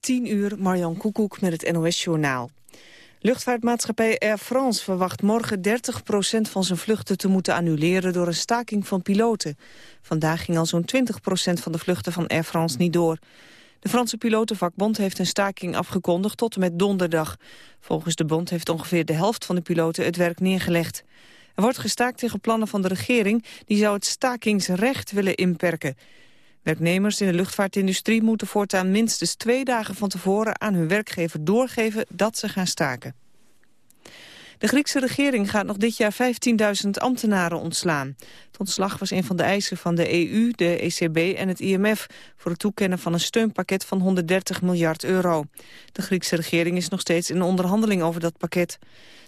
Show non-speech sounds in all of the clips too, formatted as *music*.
10 uur, Marjan Koekoek met het NOS-journaal. Luchtvaartmaatschappij Air France verwacht morgen 30% van zijn vluchten te moeten annuleren door een staking van piloten. Vandaag ging al zo'n 20% van de vluchten van Air France niet door. De Franse pilotenvakbond heeft een staking afgekondigd tot en met donderdag. Volgens de bond heeft ongeveer de helft van de piloten het werk neergelegd. Er wordt gestaakt tegen plannen van de regering, die zou het stakingsrecht willen inperken. Werknemers in de luchtvaartindustrie moeten voortaan minstens twee dagen van tevoren aan hun werkgever doorgeven dat ze gaan staken. De Griekse regering gaat nog dit jaar 15.000 ambtenaren ontslaan. Het ontslag was een van de eisen van de EU, de ECB en het IMF... voor het toekennen van een steunpakket van 130 miljard euro. De Griekse regering is nog steeds in onderhandeling over dat pakket.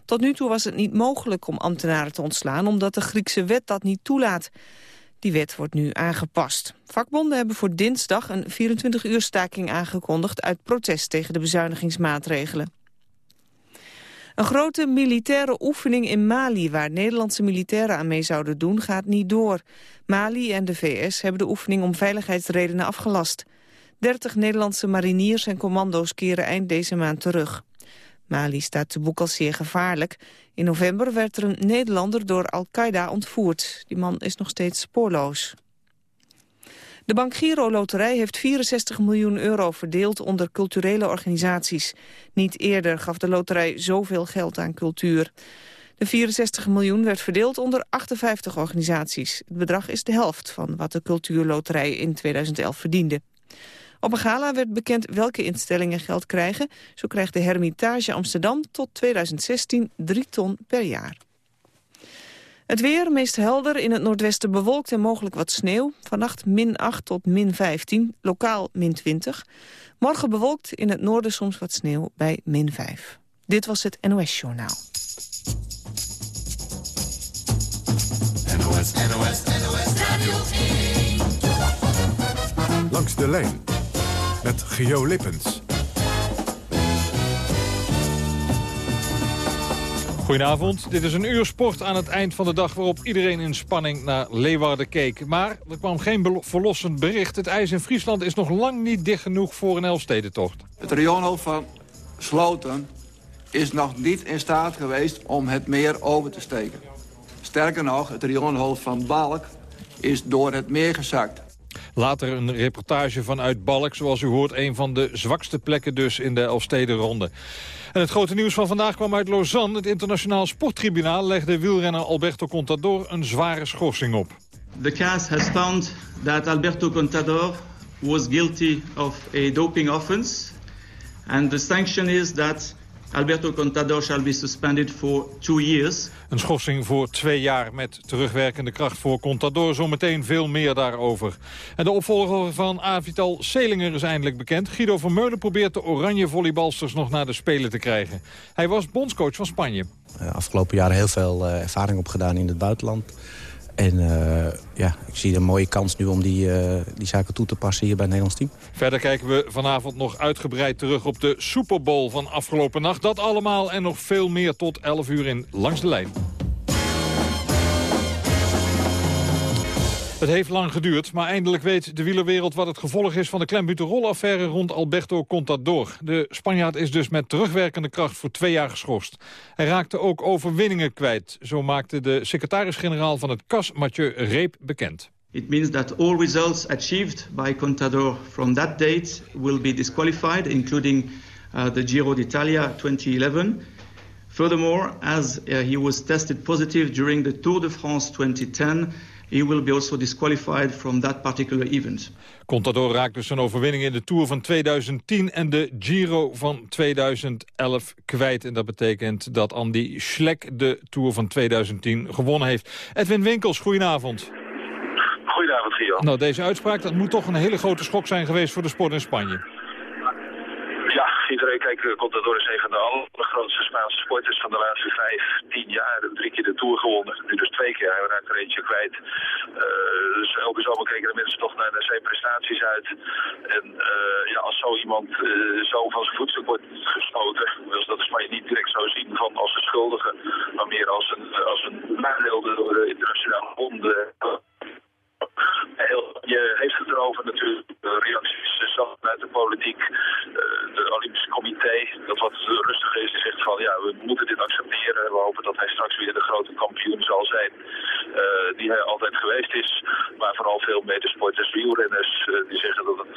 Tot nu toe was het niet mogelijk om ambtenaren te ontslaan... omdat de Griekse wet dat niet toelaat. Die wet wordt nu aangepast. Vakbonden hebben voor dinsdag een 24-uur staking aangekondigd... uit protest tegen de bezuinigingsmaatregelen. Een grote militaire oefening in Mali, waar Nederlandse militairen aan mee zouden doen, gaat niet door. Mali en de VS hebben de oefening om veiligheidsredenen afgelast. 30 Nederlandse mariniers en commando's keren eind deze maand terug. Mali staat te boek als zeer gevaarlijk. In november werd er een Nederlander door Al-Qaeda ontvoerd. Die man is nog steeds spoorloos. De Bank Giro Loterij heeft 64 miljoen euro verdeeld onder culturele organisaties. Niet eerder gaf de loterij zoveel geld aan cultuur. De 64 miljoen werd verdeeld onder 58 organisaties. Het bedrag is de helft van wat de cultuurloterij in 2011 verdiende. Op een gala werd bekend welke instellingen geld krijgen. Zo krijgt de Hermitage Amsterdam tot 2016 3 ton per jaar. Het weer, meest helder, in het noordwesten bewolkt en mogelijk wat sneeuw. Vannacht min 8 tot min 15, lokaal min 20. Morgen bewolkt, in het noorden soms wat sneeuw bij min 5. Dit was het NOS Journaal. NOS, NOS, NOS Radio 1. Langs de lijn met Geo Lippens. Goedenavond, dit is een uur sport aan het eind van de dag... waarop iedereen in spanning naar Leeuwarden keek. Maar er kwam geen verlossend bericht. Het ijs in Friesland is nog lang niet dicht genoeg voor een Elfstedentocht. Het rioolhoofd van Sloten is nog niet in staat geweest om het meer over te steken. Sterker nog, het rioolhoofd van Balk is door het meer gezakt. Later een reportage vanuit Balk, zoals u hoort... een van de zwakste plekken dus in de Elfstedenronde. En het grote nieuws van vandaag kwam uit Lausanne. Het internationaal sporttribunaal legde wielrenner Alberto Contador een zware schorsing op. The CAS has found that Alberto Contador was guilty of a doping offense. And the sanction is that Alberto Contador shall be suspended for two years. Een schorsing voor twee jaar met terugwerkende kracht voor Contador. Zometeen veel meer daarover. En de opvolger van Avital Selinger is eindelijk bekend. Guido Vermeulen probeert de oranje volleybalsters nog naar de Spelen te krijgen. Hij was bondscoach van Spanje. Uh, afgelopen jaren heel veel uh, ervaring opgedaan in het buitenland. En uh, ja, ik zie een mooie kans nu om die, uh, die zaken toe te passen hier bij het Nederlands team. Verder kijken we vanavond nog uitgebreid terug op de Super Bowl van afgelopen nacht. Dat allemaal en nog veel meer tot 11 uur in Langs de Lijn. Het heeft lang geduurd, maar eindelijk weet de wielerwereld wat het gevolg is van de klembuterol-affaire rond Alberto Contador. De Spanjaard is dus met terugwerkende kracht voor twee jaar geschorst. Hij raakte ook overwinningen kwijt. Zo maakte de secretaris-generaal van het CAS, Mathieu Reep, bekend. It means that all results achieved by Contador from that date will be disqualified, including uh, the Giro d'Italia 2011. Furthermore, as uh, he was tested positive during the Tour de France 2010, he will be also disqualified from that particular event. Contador raakt dus zijn overwinning in de Tour van 2010 en de Giro van 2011 kwijt. En dat betekent dat Andy Schleck de Tour van 2010 gewonnen heeft. Edwin Winkels, goedenavond. Goedenavond, Gio. Nou, deze uitspraak dat moet toch een hele grote schok zijn geweest voor de sport in Spanje. Uh, Contador is een van de allergrootste Spaanse sporters van de laatste vijf, tien jaar. Drie keer de Tour gewonnen, nu dus twee keer. Hij raakt er eentje kwijt. Uh, dus elke zomer kijken de mensen toch naar, zijn prestaties uit. En uh, ja, als zo iemand zo van zijn voetstuk wordt geschoten, dus dat is maar je niet direct zo zien van als een schuldige, maar meer als een, als een nadeel door de internationale bonden. Je heeft het erover natuurlijk, de reacties zat uit de politiek. de Olympische Comité, dat wat rustiger is, zegt van ja, we moeten dit accepteren. We hopen dat hij straks weer de grote kampioen zal zijn die hij altijd geweest is. Maar vooral veel medesporters, wielrenners, die zeggen dat het,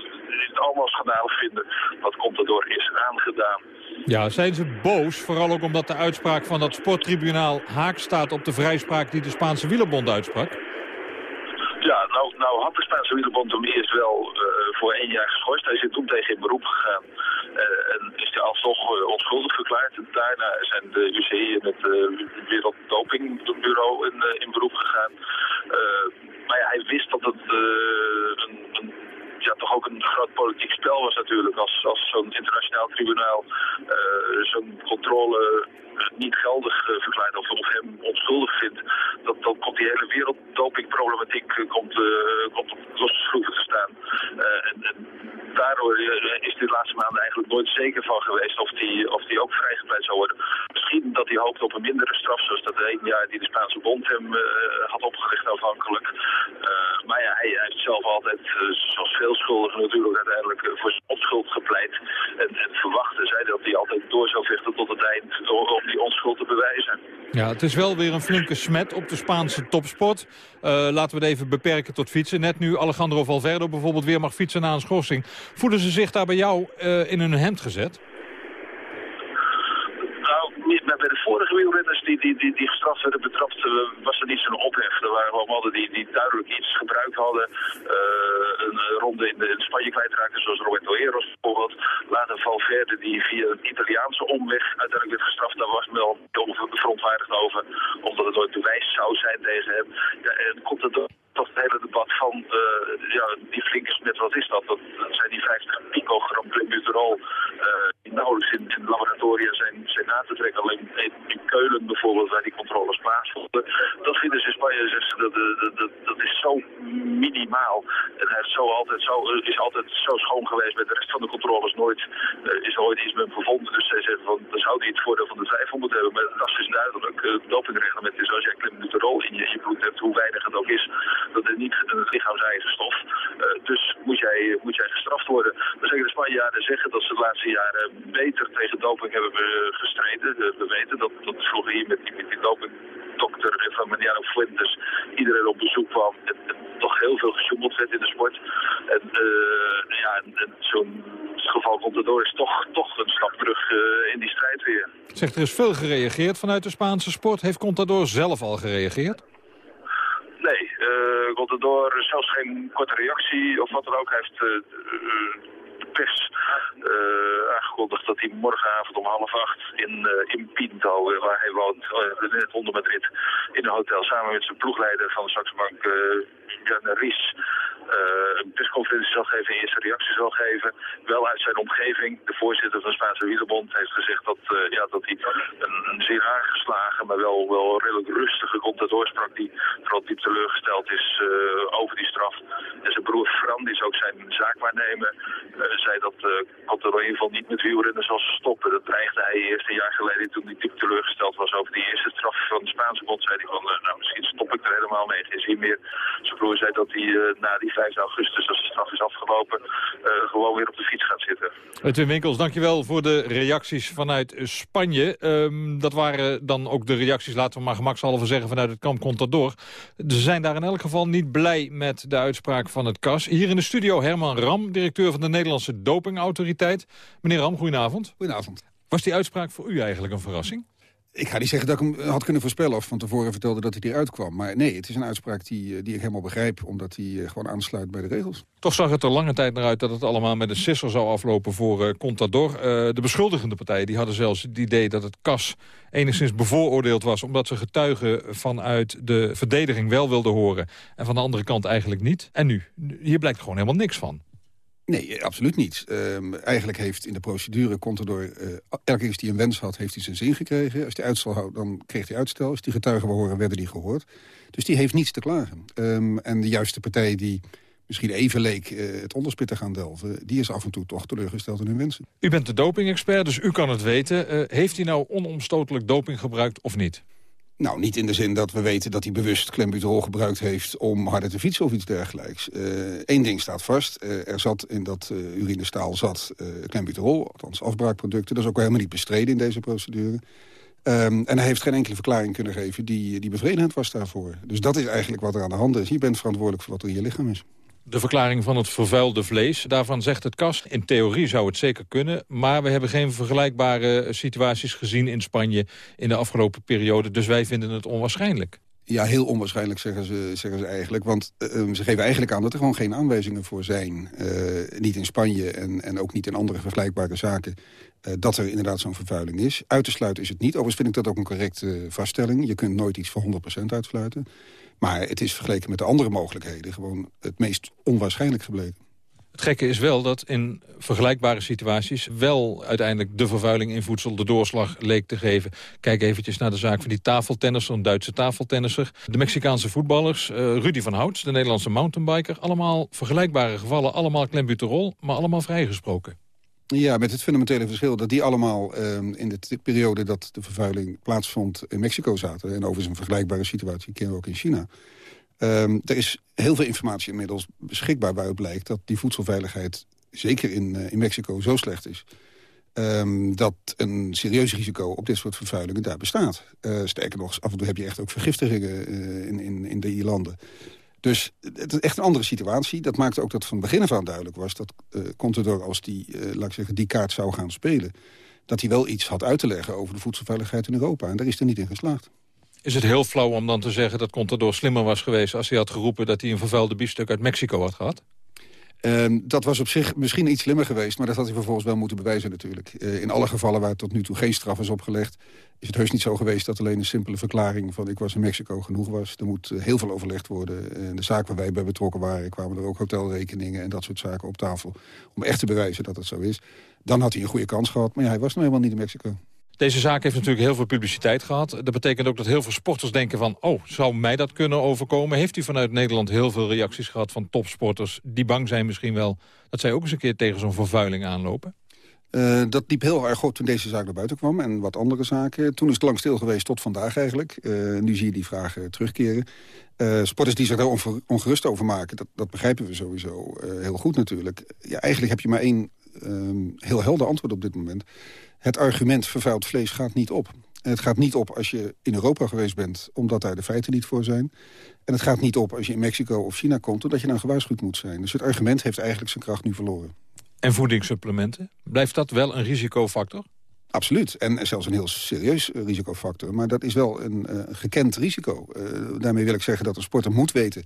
het allemaal schandalig vinden. Wat komt erdoor is aangedaan. Ja, zijn ze boos, vooral ook omdat de uitspraak van dat sporttribunaal haak staat op de vrijspraak die de Spaanse wielerbond uitsprak? Ja, nou, nou had de Spaanse wielerbond hem eerst wel uh, voor één jaar geschorst. Hij is toen tegen in beroep gegaan uh, en is hij alsnog uh, onschuldig verklaard. Daarna zijn de UCI en het Werelddopingbureau in, in beroep gegaan. maar ja, hij wist dat het een ja, toch ook een groot politiek spel was natuurlijk. Als, als zo'n internationaal tribunaal uh, zo'n controle niet geldig uh, verklaart of, of hem onschuldig vindt, dat, dan komt die hele werelddopingproblematiek komt, komt op losse schroeven te staan. en, en daardoor is dit laatste maanden eigenlijk nooit zeker van geweest of die, of die ook vrijgepleit zou worden. Misschien dat hij hoopt op een mindere straf, zoals dat één jaar die de Spaanse bond hem uh, had opgericht aanvankelijk. Uh, maar ja, hij, heeft zelf altijd, zoals veel schuldigen natuurlijk, uiteindelijk voor zijn onschuld gepleit. En, en verwachten zij dat hij altijd door zou vechten tot het eind om die onschuld te bewijzen. Ja, het is wel weer een flinke smet op de Spaanse topsport. laten we het even beperken tot fietsen. Net nu Alejandro Valverde bijvoorbeeld weer mag fietsen na een schorsing. Voelen ze zich daar bij jou uh, in hun hemd gezet? Nou, bij de vorige wielrenners die, die, die, die gestraft werden betrapt, uh, was er niet zo'n ophef. Er waren gewoon mannen die, die duidelijk iets gebruikt hadden. Uh, een ronde in, de, Spanje kwijtraken, zoals Roberto Eros bijvoorbeeld. Later Valverde, die via een Italiaanse omweg uiteindelijk werd gestraft. Daar was wel verontwaardigd over, omdat het nooit bewijs zou zijn tegen hem. Ja, en komt het toch het hele debat van uh, ja, die flinke smet, wat is dat? Dat, zijn die 50 picogram klembuterol uh, die nauwelijks in, in laboratoria zijn, zijn na te trekken. Alleen in Keulen bijvoorbeeld, waar die controles plaatsvonden. Dat vinden ze in Spanje, dat, dat, dat, dat, is zo minimaal. En hij is, zo altijd zo, is altijd zo schoon geweest met de rest van de controles. Nooit is ooit iets met hem gevonden. Dus zij zeggen van, dan zou hij het voordeel van de twijfel moeten hebben. Maar dat is dus duidelijk. het dopingreglement is als jij klembuterol in je, je bloed hebt, hoe weinig het ook is, dat is niet het lichaams-eigen stof. Uh, dus moet jij, moet jij gestraft worden. Zeggen de Spanjaarden zeggen dat ze de laatste jaren beter tegen doping hebben gestreden. We weten dat, dat vroeger hier met die, met die dopingdokter van Mariano Fuentes iedereen op bezoek kwam. En, toch heel veel gesjoemeld werd in de sport. En, uh, ja, zo'n geval komt erdoor is toch, toch een stap terug uh, in die strijd weer. Zegt, er is veel gereageerd vanuit de Spaanse sport. Heeft Contador zelf al gereageerd? Nee, uh, Contador zelfs geen korte reactie of wat dan ook. Hij heeft uh, de pers uh, aangekondigd dat hij morgenavond om half acht in, uh, in Pinto, uh, waar hij woont, in het onder Madrid, in een hotel samen met zijn ploegleider van de Saxe Bank, Jan Ries, uh, een persconferentie zal geven, een eerste reactie zal geven. Wel uit zijn omgeving. De voorzitter van de Spaanse Wielerbond heeft gezegd dat, uh, ja, dat hij een, een, zeer aangeslagen, maar wel, wel redelijk rustige contador sprak. Die vooral diep teleurgesteld is uh, over die straf. En zijn broer Fran, die is ook zijn zaakwaarnemer, zei dat uh, Contador in ieder geval niet met wielrennen zal stoppen. Dat dreigde hij eerst een jaar geleden toen hij diep teleurgesteld was over die eerste straf van de Spaanse bond. Zei hij van, nou misschien stop ik er helemaal mee, geen zin meer. Zijn broer zei dat hij na die 5 augustus, als de straf is afgelopen, uh, gewoon weer op de fiets gaat zitten. Edwin Winkels, dankjewel voor de reacties vanuit Spanje. Um, dat waren dan ook de reacties, laten we maar gemakshalve zeggen, vanuit het kamp Contador. Ze zijn daar in elk geval niet blij met de uitspraak van het KAS. Hier in de studio Herman Ram, directeur van de Nederlandse Dopingautoriteit. Meneer Ram, goedenavond. Goedenavond. Was die uitspraak voor u eigenlijk een verrassing? Ik ga niet zeggen dat ik hem had kunnen voorspellen of van tevoren vertelde dat hij eruit kwam. Maar nee, het is een uitspraak die, die ik helemaal begrijp, omdat hij gewoon aansluit bij de regels. Toch zag het er lange tijd naar uit dat het allemaal met een sisser zou aflopen voor Contador. De beschuldigende partijen die hadden zelfs het idee dat het KAS enigszins bevooroordeeld was... omdat ze getuigen vanuit de verdediging wel wilden horen... en van de andere kant eigenlijk niet. En nu? Hier blijkt gewoon helemaal niks van. Nee, absoluut niet. Um, eigenlijk heeft in de procedure Contador... Uh, elke keer als een wens had, heeft hij zijn zin gekregen. Als hij uitstel houdt, dan kreeg hij uitstel. Als die getuigen wil horen, werden die gehoord. Dus die heeft niets te klagen. Um, en de juiste partij die misschien even leek uh, het onderspit te gaan delven... die is af en toe toch teleurgesteld in hun wensen. U bent de dopingexpert, dus u kan het weten. Heeft hij nou onomstotelijk doping gebruikt of niet? Nou, niet in de zin dat we weten dat hij bewust klembuterol gebruikt heeft... om harder te fietsen of iets dergelijks. Eén ding staat vast. er zat in dat urinestaal zat klembuterol, althans afbraakproducten. Dat is ook helemaal niet bestreden in deze procedure. Um, en hij heeft geen enkele verklaring kunnen geven die, die bevredigend was daarvoor. Dus dat is eigenlijk wat er aan de hand is. Je bent verantwoordelijk voor wat er in je lichaam is. De verklaring van het vervuilde vlees, daarvan zegt het kast... in theorie zou het zeker kunnen, maar we hebben geen vergelijkbare situaties gezien in Spanje in de afgelopen periode. Dus wij vinden het onwaarschijnlijk. Ja, heel onwaarschijnlijk zeggen ze, zeggen ze eigenlijk. Want uh, ze geven eigenlijk aan dat er gewoon geen aanwijzingen voor zijn. Uh, niet in Spanje en, en ook niet in andere vergelijkbare zaken... Uh, dat er inderdaad zo'n vervuiling is. Uit te sluiten is het niet. Overigens vind ik dat ook een correcte vaststelling. Je kunt nooit iets voor 100% uitsluiten. Maar het is vergeleken met de andere mogelijkheden... gewoon het meest onwaarschijnlijk gebleken. Het gekke is wel dat in vergelijkbare situaties... wel uiteindelijk de vervuiling in voedsel de doorslag leek te geven. Kijk eventjes naar de zaak van die tafeltennisser, een Duitse tafeltennisser. De Mexicaanse voetballers, uh, Rudy van Houts, de Nederlandse mountainbiker. Allemaal vergelijkbare gevallen, allemaal klembuterol, maar allemaal vrijgesproken. Ja, met het fundamentele verschil dat die allemaal uh, in de periode dat de vervuiling plaatsvond in Mexico zaten. En overigens een vergelijkbare situatie kennen we ook in China. Um, er is heel veel informatie inmiddels beschikbaar waaruit blijkt... dat die voedselveiligheid, zeker in, uh, in Mexico, zo slecht is... Um, dat een serieus risico op dit soort vervuilingen daar bestaat. Uh, sterker nog, af en toe heb je echt ook vergiftigingen uh, in, in, in die landen. Dus het is echt een andere situatie. Dat maakte ook dat van begin af aan duidelijk was... dat uh, Contador, als die, laat ik zeggen, die kaart zou gaan spelen... dat hij wel iets had uit te leggen over de voedselveiligheid in Europa. En daar is er niet in geslaagd. Is het heel flauw om dan te zeggen dat Contador slimmer was geweest... als hij had geroepen dat hij een vervuilde biefstuk uit Mexico had gehad? Uh, dat was op zich misschien iets slimmer geweest, maar dat had hij vervolgens wel moeten bewijzen natuurlijk. Uh, in alle gevallen waar tot nu toe geen straf is opgelegd... is het heus niet zo geweest dat alleen een simpele verklaring van... ik was in Mexico genoeg was. Er moet uh, heel veel overlegd worden. Uh, de zaak waar wij bij betrokken waren... kwamen er ook hotelrekeningen en dat soort zaken op tafel... om echt te bewijzen dat het zo is. Dan had hij een goede kans gehad, maar ja, hij was nog helemaal niet in Mexico. Deze zaak heeft natuurlijk heel veel publiciteit gehad. Dat betekent ook dat heel veel sporters denken van... oh, zou mij dat kunnen overkomen? Heeft u vanuit Nederland heel veel reacties gehad van topsporters... die bang zijn misschien wel dat zij ook eens een keer tegen zo'n vervuiling aanlopen? Uh, dat liep heel erg goed toen deze zaak naar buiten kwam en wat andere zaken. Toen is het lang stil geweest tot vandaag eigenlijk. Uh, nu zie je die vragen terugkeren. Uh, sporters die zich daar ongerust over maken, dat, dat begrijpen we sowieso heel goed natuurlijk. Ja, eigenlijk heb je maar één ehm, heel helder antwoord op dit moment het argument vervuild vlees gaat niet op. En het gaat niet op als je in Europa geweest bent, omdat daar de feiten niet voor zijn. En het gaat niet op als je in Mexico of China komt, omdat je dan gewaarschuwd moet zijn. Dus het argument heeft eigenlijk zijn kracht nu verloren. En voedingssupplementen? Blijft dat wel een risicofactor? Absoluut. En zelfs een heel serieus risicofactor. Maar dat is wel een uh, gekend risico. Uh, daarmee wil ik zeggen dat een sporter moet weten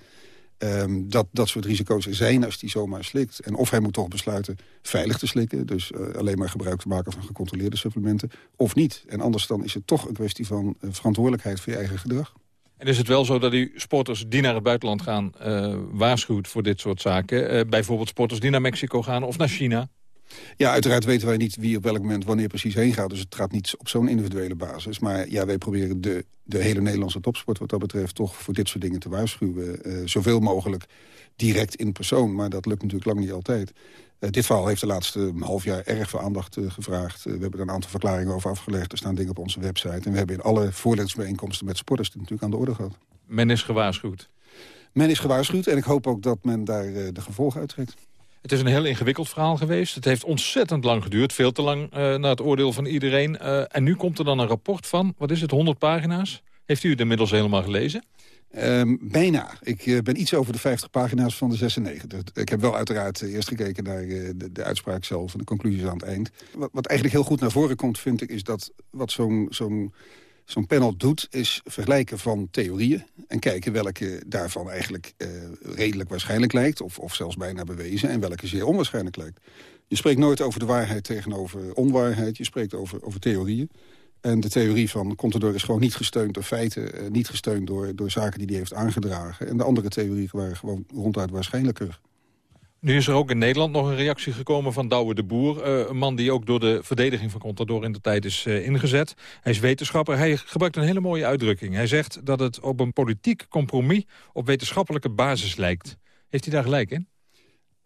Um, dat dat soort risico's er zijn als die zomaar slikt. En of hij moet toch besluiten veilig te slikken... dus uh, alleen maar gebruik te maken van gecontroleerde supplementen... of niet. En anders dan is het toch een kwestie van uh, verantwoordelijkheid voor je eigen gedrag. En is het wel zo dat u sporters die naar het buitenland gaan... Uh, waarschuwt voor dit soort zaken? bijvoorbeeld sporters die naar Mexico gaan of naar China? Ja, uiteraard weten wij niet wie op welk moment wanneer precies heen gaat. Dus het gaat niet op zo'n individuele basis. Maar ja, wij proberen de, de hele Nederlandse topsport wat dat betreft... toch voor dit soort dingen te waarschuwen. Uh, zoveel mogelijk direct in persoon. Maar dat lukt natuurlijk lang niet altijd. Uh, dit verhaal heeft de laatste half jaar erg veel aandacht uh, gevraagd. we hebben er een aantal verklaringen over afgelegd. Er staan dingen op onze website. En we hebben in alle voorlichtingsbijeenkomsten met sporters... het natuurlijk aan de orde gehad. Men is gewaarschuwd? Men is gewaarschuwd en ik hoop ook dat men daar de gevolgen uittrekt. Het is een heel ingewikkeld verhaal geweest. Het heeft ontzettend lang geduurd. Veel te lang uh, naar het oordeel van iedereen. Uh, en nu komt er dan een rapport van, wat is het, 100 pagina's? Heeft u het inmiddels helemaal gelezen? Um, bijna. Ik uh, ben iets over de 50 pagina's van de 96. Ik heb wel uiteraard eerst gekeken naar de, de, uitspraak zelf... en de conclusies aan het eind. Wat, wat, eigenlijk heel goed naar voren komt, vind ik... is dat wat zo'n zo'n zo'n panel doet, is vergelijken van theorieën... en kijken welke daarvan eigenlijk uh, redelijk waarschijnlijk lijkt... Of, of zelfs bijna bewezen, en welke zeer onwaarschijnlijk lijkt. Je spreekt nooit over de waarheid tegenover onwaarheid. Je spreekt over, over theorieën. En de theorie van Contador is gewoon niet gesteund door feiten... Uh, niet gesteund door, door zaken die hij heeft aangedragen. En de andere theorieën waren gewoon ronduit waarschijnlijker. Nu is er ook in Nederland nog een reactie gekomen van Douwe de Boer. Uh, een man die ook door de verdediging van Contador in de tijd is uh, ingezet. Hij is wetenschapper. Hij gebruikt een hele mooie uitdrukking. Hij zegt dat het op een politiek compromis op wetenschappelijke basis lijkt. Heeft hij daar gelijk in?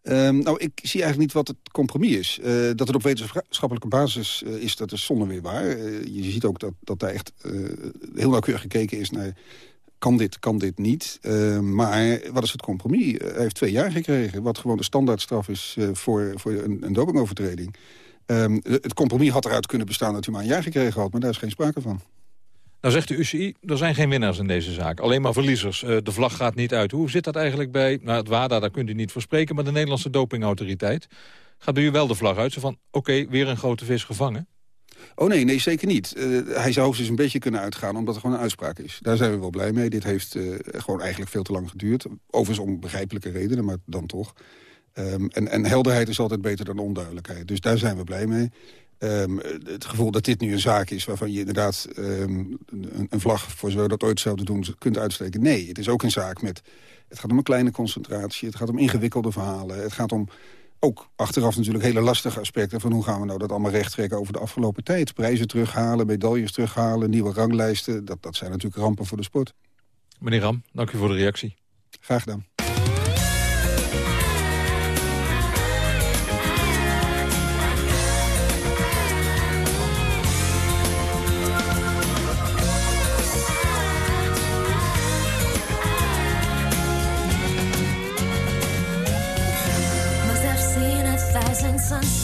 Ehm, nou, ik zie eigenlijk niet wat het compromis is. Uh, dat het op wetenschappelijke basis is, dat is zonder weer waar. Je ziet ook dat, dat daar echt heel nauwkeurig gekeken is naar... kan dit, kan dit niet. Ehm, maar wat is het compromis? hij heeft twee jaar gekregen, wat gewoon de standaardstraf is voor, voor een, een dopingovertreding. Um, het compromis had eruit kunnen bestaan dat hij maar een jaar gekregen had... maar daar is geen sprake van. Nou zegt de UCI, er zijn geen winnaars in deze zaak. Alleen maar verliezers. De vlag gaat niet uit. Hoe zit dat eigenlijk bij nou, het WADA? Daar kunt u niet voor spreken. Maar de Nederlandse dopingautoriteit. Gaat bij u wel de vlag uit? Van, oké, weer een grote vis gevangen? Oh nee, nee, zeker niet. Uh, hij zou dus een beetje kunnen uitgaan, omdat er gewoon een uitspraak is. Daar zijn we wel blij mee. Dit heeft uh, gewoon eigenlijk veel te lang geduurd. Overigens om begrijpelijke redenen, maar dan toch. Um, en, en helderheid is altijd beter dan onduidelijkheid. Dus daar zijn we blij mee. Um, het gevoel dat dit nu een zaak is waarvan je inderdaad um, een, een, vlag... voor zover dat ooit zouden doen, kunt uitsteken. Nee, het is ook een zaak met... Het gaat om een kleine concentratie, het gaat om ingewikkelde verhalen. Het gaat om ook achteraf natuurlijk hele lastige aspecten... van hoe gaan we nou dat allemaal rechttrekken over de afgelopen tijd. Prijzen terughalen, medailles terughalen, nieuwe ranglijsten. Dat, dat zijn natuurlijk rampen voor de sport. Meneer Ram, dank u voor de reactie. Graag gedaan. sunset.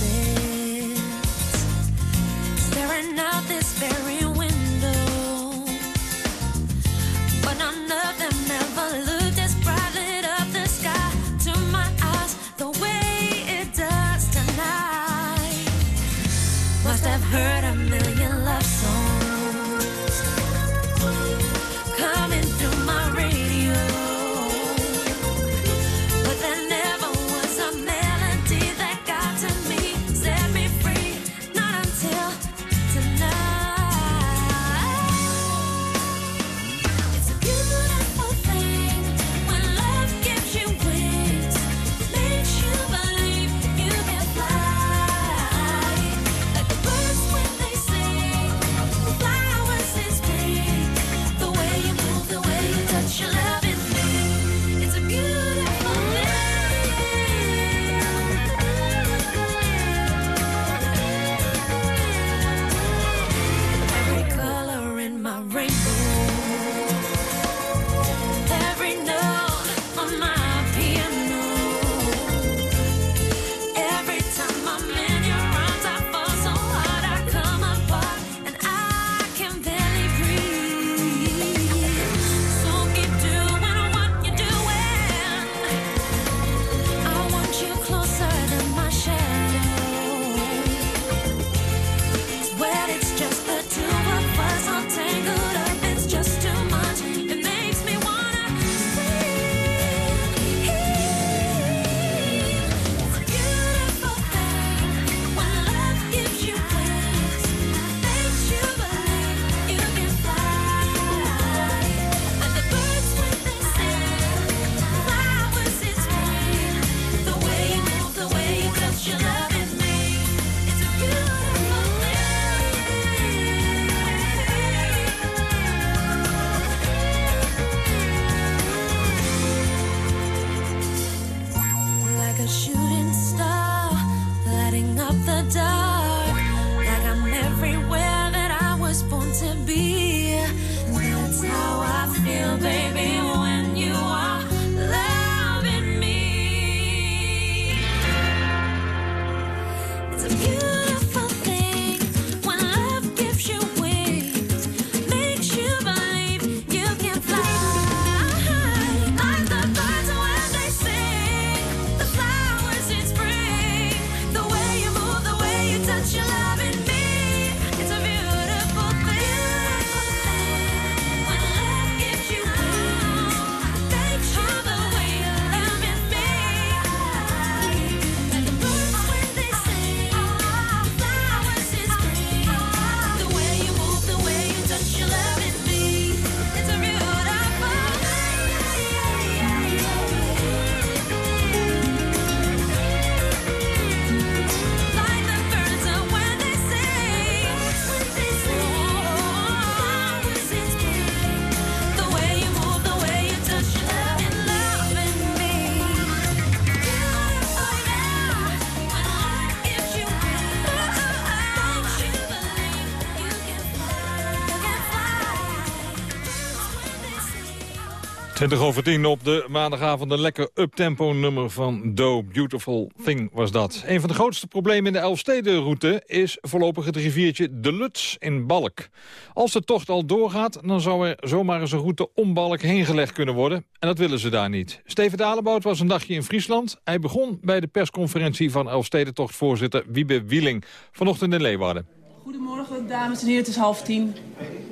20 over 10 op de maandagavond een lekker uptempo nummer van Do Beautiful Thing was dat. Een van de grootste problemen in de Elfstedenroute is voorlopig het riviertje De Luts in Balk. Als de tocht al doorgaat, dan zou er zomaar eens een route om Balk heen gelegd kunnen worden. En dat willen ze daar niet. Steven Dalebout was een dagje in Friesland. Hij begon bij de persconferentie van Elfstedentochtvoorzitter Wiebe Wieling vanochtend in Leeuwarden. Goedemorgen dames en heren, het is half tien.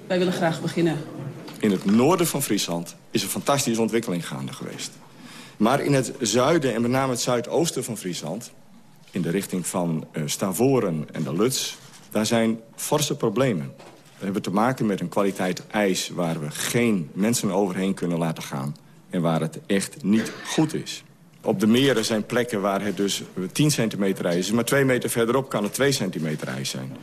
Wij willen graag beginnen in het noorden van Friesland is een fantastische ontwikkeling gaande geweest. Maar in het zuiden en met name het zuidoosten van Friesland... in de richting van uh, Stavoren en de Luts... daar zijn forse problemen. We hebben te maken met een kwaliteit ijs... waar we geen mensen overheen kunnen laten gaan... en waar het echt niet goed is. Op de meren zijn plekken waar het dus 10 centimeter ijs is... maar twee meter verderop kan het 2 centimeter ijs zijn.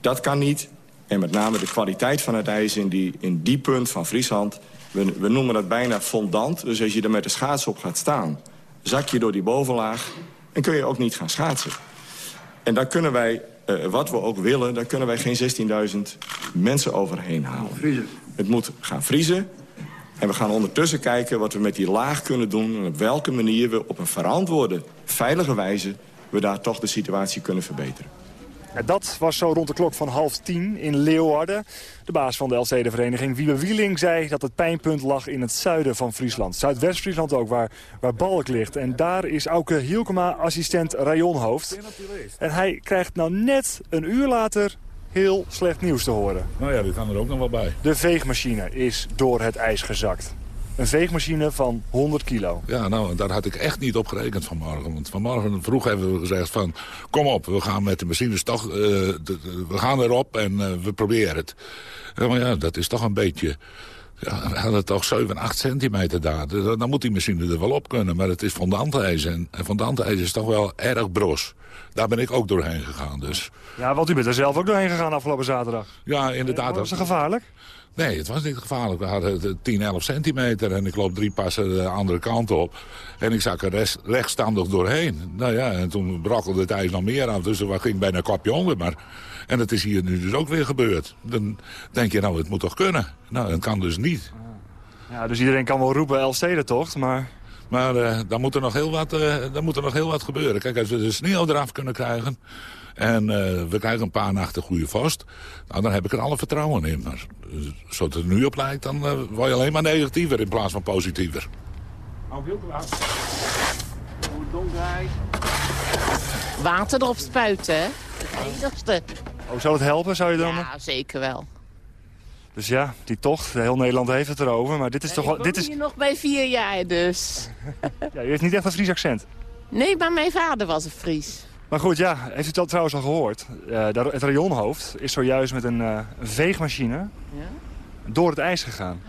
Dat kan niet, en met name de kwaliteit van het ijs in die, in die punt van Friesland... We, we noemen dat bijna fondant. Dus als je er met de schaats op gaat staan... zak je door die bovenlaag en kun je ook niet gaan schaatsen. En daar kunnen wij, uh, wat we ook willen... daar kunnen wij geen 16.000 mensen overheen halen. Het moet gaan vriezen. En we gaan ondertussen kijken wat we met die laag kunnen doen... en op welke manier we op een verantwoorde, veilige wijze... we daar toch de situatie kunnen verbeteren. Dat was zo rond de klok van half tien in Leeuwarden. De baas van de Elfstedenvereniging, Wiebe Wieling, zei dat het pijnpunt lag in het zuiden van Friesland. Zuidwest-Friesland ook, waar, waar Balk ligt. En daar is Auke Hielkema assistent rajonhoofd. En hij krijgt nou net een uur later heel slecht nieuws te horen. Nou ja, dit kan er ook nog wel bij. De veegmachine is door het ijs gezakt. Een veegmachine van 100 kilo. Ja, nou, daar had ik echt niet op gerekend vanmorgen. Want vanmorgen vroeg hebben we gezegd van... kom op, we gaan met de machines toch... Uh, we gaan erop en uh, we proberen het. Ja, maar ja, dat is toch een beetje... Ja, we hadden toch 7, 8 centimeter daar. Dan moet die machine er wel op kunnen. Maar het is fondantijs. En, en fondantijs is toch wel erg bros. Daar ben ik ook doorheen gegaan. Dus. Ja, want u bent er zelf ook doorheen gegaan afgelopen zaterdag. Ja, inderdaad. Was het gevaarlijk? Nee, het was niet gevaarlijk. We hadden 10, 11 centimeter en ik loop drie passen de andere kant op. En ik zag er rechtstandig doorheen. Nou ja, en toen brokkelde het ijs nog meer af, dus er ging bijna een kopje onder. Maar... En dat is hier nu dus ook weer gebeurd. Dan denk je, nou, het moet toch kunnen? Nou, dat kan dus niet. Ja, dus iedereen kan wel roepen Elfstedentocht, maar... Maar uh, dan, moet er nog heel wat, uh, dan moet er nog heel wat gebeuren. Kijk, als we de sneeuw eraf kunnen krijgen... En uh, we krijgen een paar nachten goede vast. Nou, dan heb ik er alle vertrouwen in. Maar zoals het er nu op lijkt, dan uh, word je alleen maar negatiever in plaats van positiever. Hou veel water. Hoe donker Water erop spuiten, hè? Het enigste. Oh, zou het helpen, zou je dan? Ja, zeker wel. Dus ja, die tocht, heel Nederland heeft het erover, maar dit is toch wel... Dit is hier nog bij vier jaar, dus. ja, u heeft niet echt een Fries accent. Nee, maar mijn vader was een Fries. Maar goed, ja, heeft u dat trouwens al gehoord? Uh, het rayonhoofd is zojuist met een uh, veegmachine ja? door het ijs gegaan.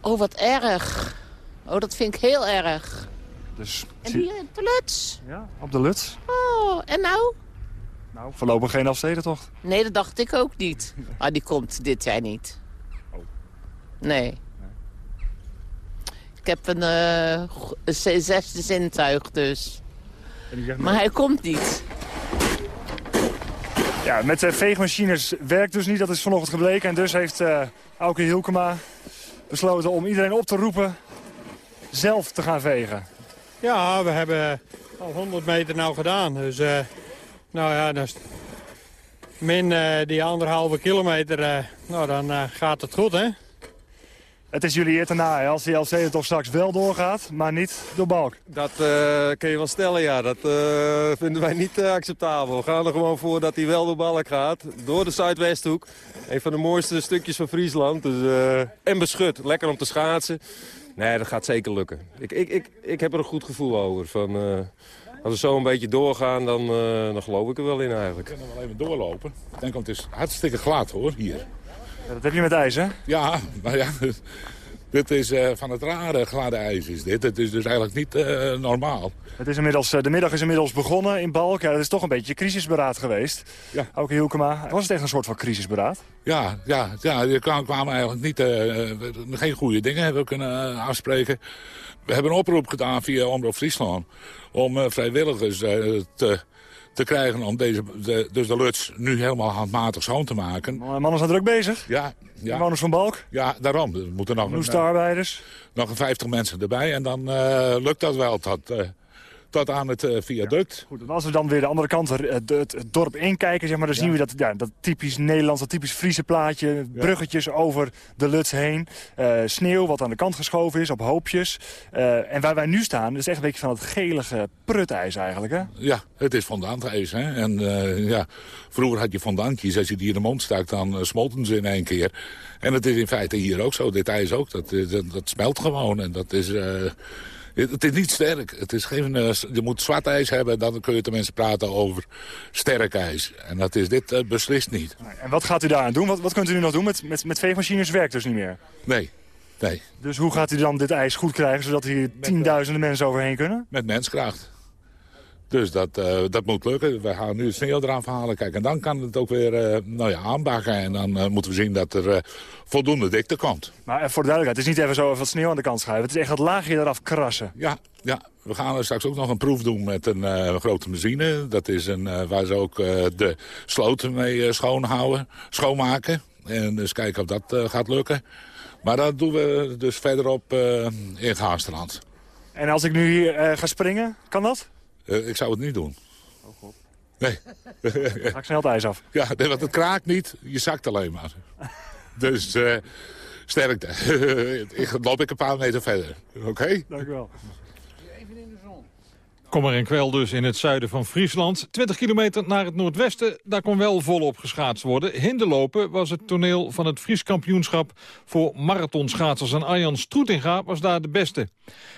Oh, wat erg. Oh, dat vind ik heel erg. Dus, en hier in de Luts? Ja, op de Luts. Oh, en nou? Nou, voorlopig geen afstedentocht. Nee, dat dacht ik ook niet. Ah, die komt dit jaar niet. Oh. Nee. Ik heb een, uh, een zesde zintuig dus. Maar hij komt niet. Ja, met de veegmachines werkt dus niet. Dat is vanochtend gebleken. En dus heeft uh, Auke Hilkema besloten om iedereen op te roepen zelf te gaan vegen. Ja, we hebben al 100 meter nou gedaan. Dus uh, nou ja, dus min uh, die anderhalve kilometer, nou dan gaat het goed hè. Het is jullie eer te na als die LC toch straks wel doorgaat, maar niet door Balk. Dat uh, kun je wel stellen, ja. Dat uh, vinden wij niet uh, acceptabel. We gaan er gewoon voor dat hij wel door Balk gaat. Door de Zuidwesthoek. Een van de mooiste stukjes van Friesland. Dus, en beschut. Lekker om te schaatsen. Nee, dat gaat zeker lukken. Ik, ik, ik, ik heb er een goed gevoel over. Van, als we zo een beetje doorgaan, dan, dan geloof ik er wel in eigenlijk. We kunnen wel even doorlopen. Ik denk, want het is hartstikke glad hoor, hier. Dat heb je met ijs, hè? Ja, maar ja, *laughs* dit is uh, van het rare gladde ijs is dit. Het is dus eigenlijk niet uh, normaal. Het is inmiddels, uh, de middag is inmiddels begonnen in Balk. Ja, dat is toch een beetje crisisberaad geweest. Ja. Ook in Hielkema. Was het echt een soort van crisisberaad? Ja, ja, ja er kwamen eigenlijk niet, geen goede dingen hebben we kunnen afspreken. We hebben een oproep gedaan via Omroep Friesland... om vrijwilligers te te krijgen om deze, de, dus de luts nu helemaal handmatig schoon te maken. Mannen zijn druk bezig. Ja. ja. Inwoners van Balk. Ja, daarom. Er moeten nog, Noeste arbeiders. nog een 50 mensen erbij en dan uh, lukt dat wel tot, uh, tot aan het uh, viaduct. Ja, goed, en als we dan weer de andere kant het, het, het dorp inkijken, zeg maar, dan ja. zien we dat, ja, dat typisch Nederlands, dat typisch Friese plaatje. Bruggetjes over de Luts heen. sneeuw wat aan de kant geschoven is op hoopjes. en waar wij nu staan, is echt een beetje van het gelige prutijs eigenlijk, hè? Ja, het is fondaantijs, hè. En ja, vroeger had je fondantjes, als je die in de mond stak, dan smolten ze in één keer. En het is in feite hier ook zo, dit ijs ook, dat, dat, dat smelt gewoon en dat is... Het is niet sterk. Het is geen, uh, je moet zwart ijs hebben, dan kun je tenminste praten over sterk ijs. En dat is dit uh, beslist niet. En wat gaat u daaraan doen? Wat, wat kunt u nu nog doen? Met, met, met veegmachines werkt dus niet meer? Nee. nee. Dus hoe gaat u dan dit ijs goed krijgen, zodat hier met, tienduizenden mensen overheen kunnen? Met menskracht. Dus dat, uh, dat moet lukken. We gaan nu het sneeuw eraan verhalen. Kijk, en dan kan het ook weer uh, nou ja, aanbakken. En dan uh, moeten we zien dat er voldoende dikte komt. Maar voor de duidelijkheid, het is niet even zo wat sneeuw aan de kant schuiven. Het is echt dat laagje eraf krassen. Ja, ja. we gaan straks ook nog een proef doen met een grote machine. Dat is een, waar ze ook de sloten mee schoonhouden, schoonmaken. En dus kijken of dat gaat lukken. Maar dat doen we dus verderop in Gaanstrand. En als ik nu hier ga springen, kan dat? Uh, ik zou het niet doen. Oh god. Nee. Ga ik snel het ijs af. Ja, nee, want het kraakt niet. Je zakt alleen maar. *laughs* dus uh, sterkte. *laughs* ik loop ik een paar meter verder. Oké? Okay? Dank u wel. Kommer en kwel dus in het zuiden van Friesland. 20 kilometer naar het noordwesten, daar kon wel volop geschaatst worden. Hinderlopen was het toneel van het Fries kampioenschap voor marathonschaatsers. En Arjan Stroetinga was daar de beste.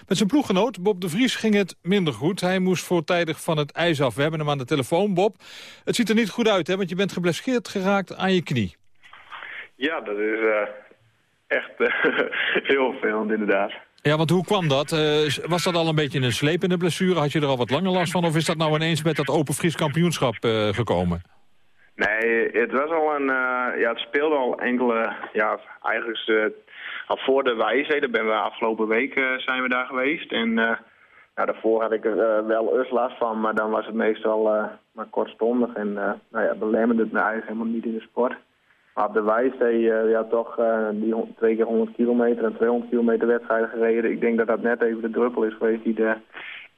Met zijn ploeggenoot Bob de Vries ging het minder goed. Hij moest voortijdig van het ijs af. We hebben hem aan de telefoon, Bob. Het ziet er niet goed uit, hè, want je bent geblesseerd geraakt aan je knie. Ja, dat is uh, echt uh, *laughs* heel vervelend inderdaad. Ja, want hoe kwam dat? Uh, was dat al een beetje een slepende blessure? Had je er al wat langer last van? Of is dat nou ineens met dat Open Fries kampioenschap uh, gekomen? Nee, het was al een... Uh, ja, het speelde al enkele... Ja, eigenlijk al voor de wijze. ben we afgelopen week zijn we daar geweest. En daarvoor had ik er wel eens last van. Maar dan was het meestal maar kortstondig. En nou ja, belemmerde het me eigenlijk helemaal niet in de sport. Maar op de Wijzee, uh, ja, toch uh, die twee keer 100 kilometer en 200 kilometer wedstrijden gereden. Ik denk dat dat net even de druppel is geweest die de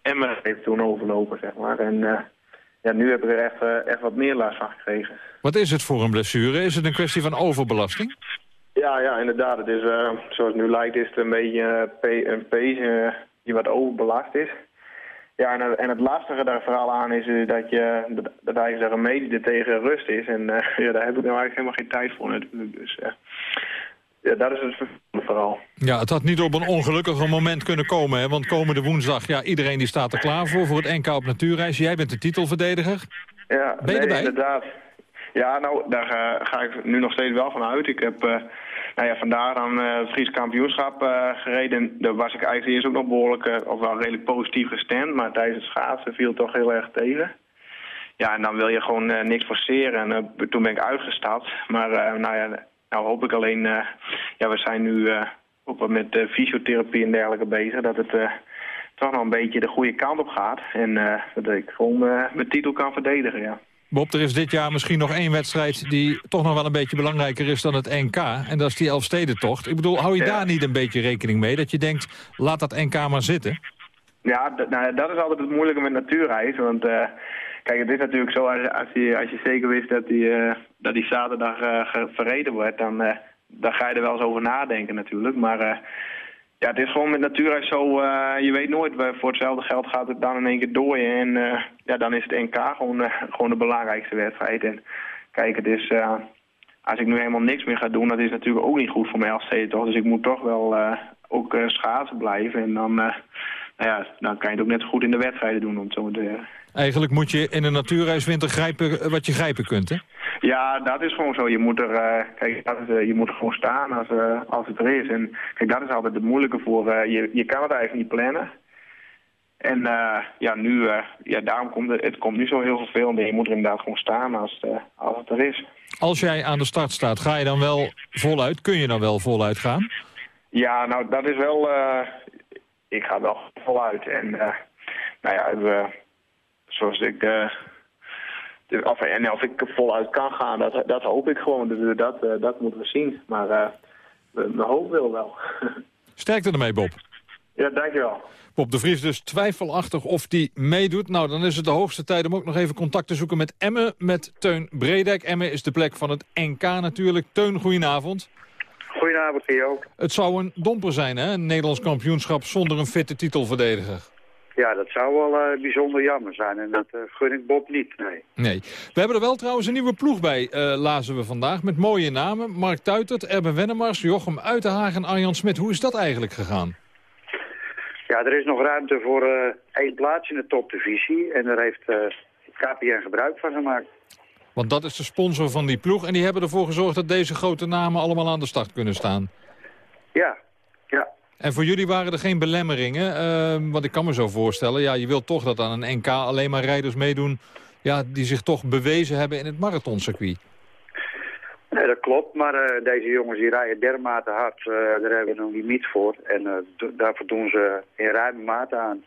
Emmer heeft toen overlopen, zeg maar. En uh, ja, nu heb ik er echt, echt wat meer last van gekregen. Wat is het voor een blessure? Is het een kwestie van overbelasting? Ja, ja inderdaad. Het is, zoals het nu lijkt is het een beetje een pees die wat overbelast is. Ja, en, en het lastige daar vooral aan is dat, je, dat, dat eigenlijk de remedie er tegen rust is. En uh, *laughs* ja, daar heb ik nou eigenlijk helemaal geen tijd voor natuurlijk. Dus uh, ja, dat is het vooral. Ja, het had niet op een ongelukkiger moment kunnen komen. Hè? Want komende woensdag, ja, iedereen die staat er klaar voor... voor het NK op natuurreis. Jij bent de titelverdediger. Ja, ben je nee, erbij? inderdaad. Ja, nou, daar ga ik nu nog steeds wel van uit. Ik heb nou ja, vandaar dan uh, het Fries kampioenschap uh, gereden. Daar was ik eigenlijk eerst ook nog behoorlijk, uh, of wel redelijk positief gestemd. Maar tijdens het schaatsen viel het toch heel erg tegen. Ja, en dan wil je gewoon niks forceren. En toen ben ik uitgestapt. Maar nou ja, nou hoop ik alleen... ja, we zijn nu ook wat met fysiotherapie en dergelijke bezig. Dat het toch nog een beetje de goede kant op gaat. En dat ik gewoon mijn titel kan verdedigen, ja. Bob, er is dit jaar misschien nog één wedstrijd die toch nog wel een beetje belangrijker is dan het NK. En dat is die Elfstedentocht. Ik bedoel, hou je ja. daar niet een beetje rekening mee? Dat je denkt, laat dat NK maar zitten? Ja, nou, dat is altijd het moeilijke met natuurreis. Want uh, kijk, het is natuurlijk zo, als, als, je, als je zeker wist dat die, uh, dat die zaterdag uh, verreden wordt... Dan, dan ga je er wel eens over nadenken natuurlijk. Maar ja, het is gewoon met natuurreis zo, uh, je weet nooit, voor hetzelfde geld gaat het dan in één keer door je. En uh, ja, dan is het NK gewoon, gewoon de belangrijkste wedstrijd. En kijk, het is, als ik nu helemaal niks meer ga doen, dat is natuurlijk ook niet goed voor mij als toch. Dus ik moet toch wel ook schaatsen blijven. En dan, nou ja, dan kan je het ook net zo goed in de wedstrijden doen, om zo te. Eigenlijk moet je in een natuurreiswinter grijpen wat je grijpen kunt, hè? Ja, dat is gewoon zo. Je moet er, uh, kijk, dat is, uh, je moet er gewoon staan als, uh, als het er is. En kijk, dat is altijd het moeilijke voor. je, je kan het eigenlijk niet plannen. En ja, nu, ja, daarom komt het, het komt nu zo heel vervelend. Je moet er inderdaad gewoon staan als, als het er is. Als jij aan de start staat, ga je dan wel voluit? Kun je dan wel voluit gaan? Ja, nou, dat is wel... ik ga wel voluit. En nou ja, we, zoals ik de- of, en of ik voluit kan gaan, dat, dat hoop ik gewoon. Dus dat, eh, dat moeten we zien. Maar eh we, we hopen wel wel. *laughs* Sterkte ermee, Bob. ja, dankjewel. Bob de Vries dus twijfelachtig of die meedoet. Nou, dan is het de hoogste tijd om ook nog even contact te zoeken met Emmen, met Teun Bredek. Emmen is de plek van het NK natuurlijk. Teun, goedenavond. Goedenavond, Gio. Het zou een domper zijn, hè? Een Nederlands kampioenschap zonder een fitte titelverdediger. Ja, dat zou wel eh, bijzonder jammer zijn. En dat eh, gun ik Bob niet, nee. Nee. We hebben er wel trouwens een nieuwe ploeg bij, eh, lazen we vandaag. Met mooie namen. Mark Tuitert, Erben Wennemars, Jochem Uitenhagen en Arjan Smit. Hoe is dat eigenlijk gegaan? Ja, er is nog ruimte voor één plaats in de topdivisie. En daar heeft KPN gebruik van gemaakt. Want dat is de sponsor van die ploeg. En die hebben ervoor gezorgd dat deze grote namen allemaal aan de start kunnen staan. Ja, ja. En voor jullie waren er geen belemmeringen. eh, want ik kan me zo voorstellen, ja, je wilt toch dat aan een NK alleen maar rijders meedoen... Ja, die zich toch bewezen hebben in het marathоncircuit. Nee, dat klopt. Maar eh, deze jongens die rijden dermate hard. eh, daar hebben we een limiet voor. En do- daarvoor doen ze in ruime mate aan.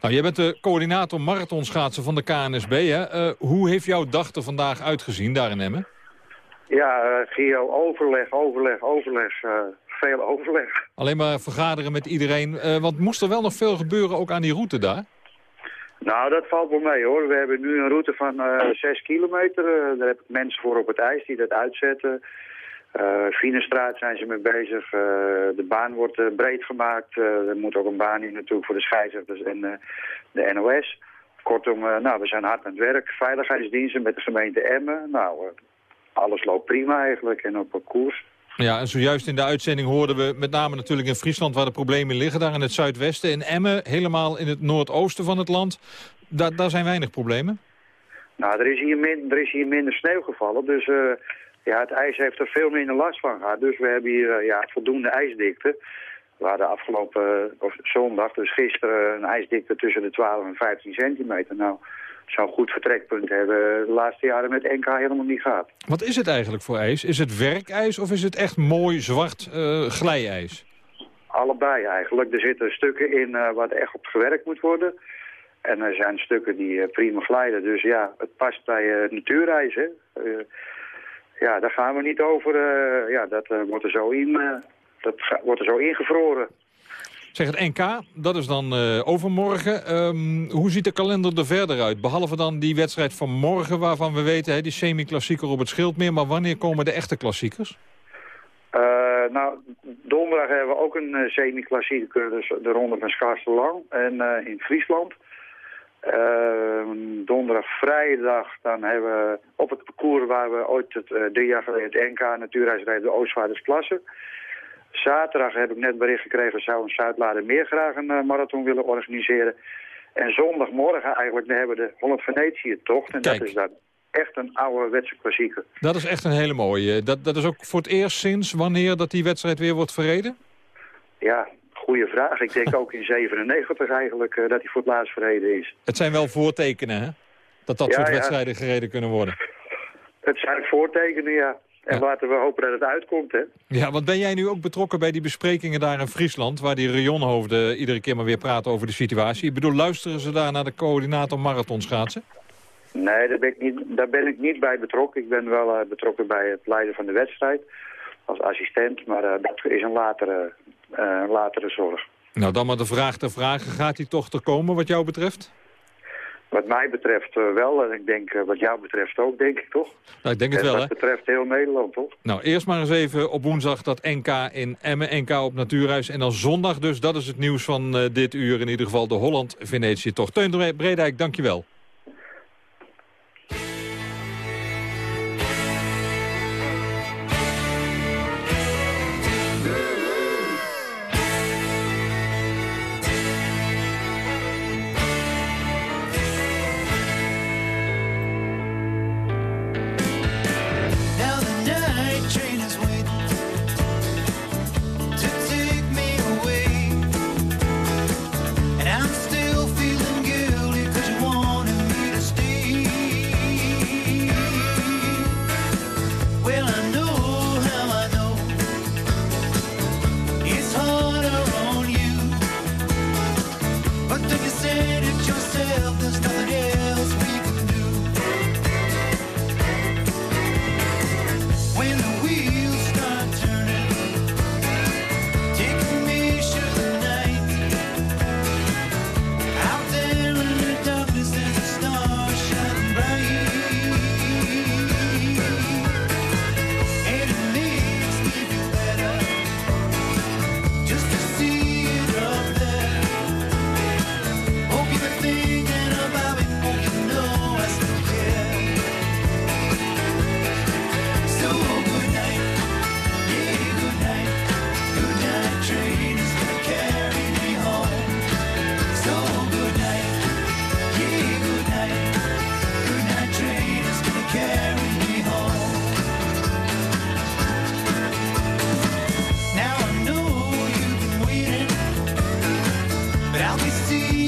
Nou, jij bent de coördinator marathonschaatsen van de KNSB. Hè? Hoe heeft jouw dag er vandaag uitgezien daar in Emmen? Ja, Gio, overleg, overleg, overleg. Veel overleg. Alleen maar vergaderen met iedereen. eh, want moest er wel nog veel gebeuren ook aan die route daar? Nou, dat valt wel mee hoor. We hebben nu een route van eh 6 kilometer. Eh, daar heb ik mensen voor op het ijs die dat uitzetten. Vienestraat zijn ze mee bezig. De baan wordt breed gemaakt. Er moet ook een baan in natuurlijk voor de scheidsrechters en de NOS. Kortom, nou, we zijn hard aan het werk. Veiligheidsdiensten met de gemeente Emmen. Nou, alles loopt prima eigenlijk en op koers. Ja, en zojuist in de uitzending hoorden we met name natuurlijk in Friesland... waar de problemen liggen, daar in het zuidwesten. In Emmen, helemaal in het noordoosten van het land. Da daar zijn weinig problemen. Nou, er is hier, er is hier minder sneeuw gevallen, dus eh, ja, het ijs heeft er veel minder last van gehad. Dus we hebben hier eh, ja, voldoende ijsdikte. We hadden afgelopen eh, zondag, dus gisteren, een ijsdikte tussen de 12 en 15 centimeter. Nou, zo'n goed vertrekpunt hebben de laatste jaren met NK helemaal niet gehad. Wat is het eigenlijk voor ijs? Is het werkijs of is het echt mooi zwart eh glijijs? Allebei eigenlijk. Er zitten stukken in eh, waar echt op gewerkt moet worden. En er zijn stukken die eh, prima glijden. Dus ja, het past bij natuurreis. Hè. Ja, daar gaan we niet over. ja, dat wordt, er zo in, dat wordt er zo ingevroren. Zeg, het NK, dat is dan eh, overmorgen. Ehm, hoe ziet de kalender er verder uit? Behalve dan die wedstrijd van morgen, waarvan we weten... Die semi-klassieker op het Schildmeer. Maar wanneer komen de echte klassiekers? Eh, nou, donderdag hebben we ook een eh, semi-klassieker, dus de ronde van Schaarstelang en in Friesland. Eh, donderdag, vrijdag, dan hebben we op het parcours waar we ooit het, drie jaar geleden het NK natuurreisrijden de Oostvaardersklasse. Zaterdag heb ik net bericht gekregen, zou een Zuidlaardermeer graag een eh, marathon willen organiseren. En zondagmorgen eigenlijk, hebben we de Holland Venetië tocht. En Kijk. dat is dan echt een ouderwetse klassieker. Dat is echt een hele mooie. Dat, dat is ook voor het eerst sinds wanneer dat die wedstrijd weer wordt verreden? Ja, goede vraag. Ik denk *laughs* ook in 97 eigenlijk eh, dat hij voor het laatst verreden is. Het zijn wel voortekenen, hè? Dat dat Ja, soort ja. wedstrijden gereden kunnen worden. *laughs* Het zijn voortekenen, ja. En laten we hopen dat het uitkomt, hè. Ja, want ben jij nu ook betrokken bij die besprekingen daar in Friesland... waar die rayonhoofden iedere keer maar weer praten over de situatie? Ik bedoel, luisteren ze daar naar de coördinator marathonschaatsen? Nee, daar ben ik niet, daar ben ik niet bij betrokken. Ik ben wel eh, betrokken bij het leiden van de wedstrijd als assistent. Maar eh, dat is een latere, eh, latere zorg. Nou, dan maar de vraag ter vragen. Gaat die toch er komen wat jou betreft? Wat mij betreft eh, wel. En ik denk eh, wat jou betreft ook, denk ik, toch? Nou, ik denk het en wel, hè? dat betreft heel Nederland, toch? Nou, eerst maar eens even op woensdag dat NK in Emmen, NK op Natuurhuis. En dan zondag dus, dat is het nieuws van eh, dit uur. In ieder geval de Holland-Venetië toch. Teun Bredijk, dankjewel. Now we see.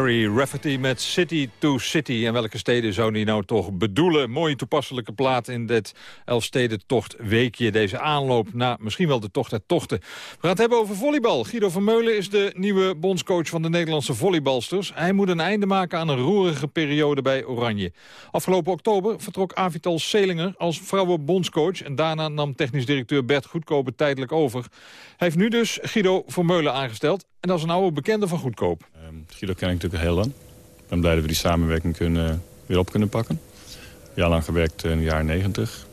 Gary Rafferty met City to City. En welke steden zou hij nou toch bedoelen? Mooie toepasselijke plaat in dit Elfstedentocht weekje. Deze aanloop naar misschien wel de tocht der tochten. We gaan het hebben over volleybal. Guido Vermeulen is de nieuwe bondscoach van de Nederlandse volleybalsters. Hij moet een einde maken aan een roerige periode bij Oranje. Afgelopen oktober vertrok Avital Selinger als vrouwenbondscoach. En daarna nam technisch directeur Bert Goedkoop tijdelijk over. Hij heeft nu dus Guido Vermeulen aangesteld. En dat is een oude bekende van Goedkoop. Guido ken ik natuurlijk heel lang. Ik ben blij dat we die samenwerking kunnen, weer op kunnen pakken. lang gewerkt in de jaren 90.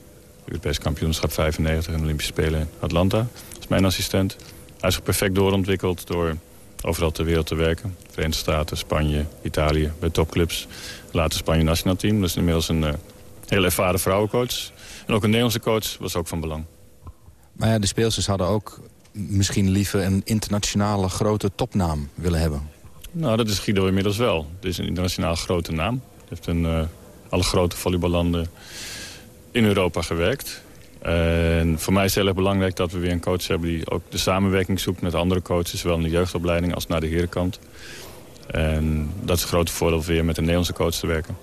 Europees kampioenschap 95 en Olympische Spelen in Atlanta. als mijn assistent. Hij is zich perfect doorontwikkeld door overal ter wereld te werken. Verenigde Staten, Spanje, Italië, bij topclubs. Later Spanje nationaal team. Dus inmiddels een uh, heel ervaren vrouwencoach. En ook een Nederlandse coach was ook van belang. Maar ja, de speelsters hadden ook misschien liever een internationale grote topnaam willen hebben. Nou, dat is Guido inmiddels wel. Het is een internationaal grote naam. Hij heeft in uh, alle grote volleyballanden in Europa gewerkt. En voor mij is het heel erg belangrijk dat we weer een coach hebben... die ook de samenwerking zoekt met andere coaches... zowel in de jeugdopleiding als naar de herenkant. En dat is het grote voordeel weer met een Nederlandse coach te werken.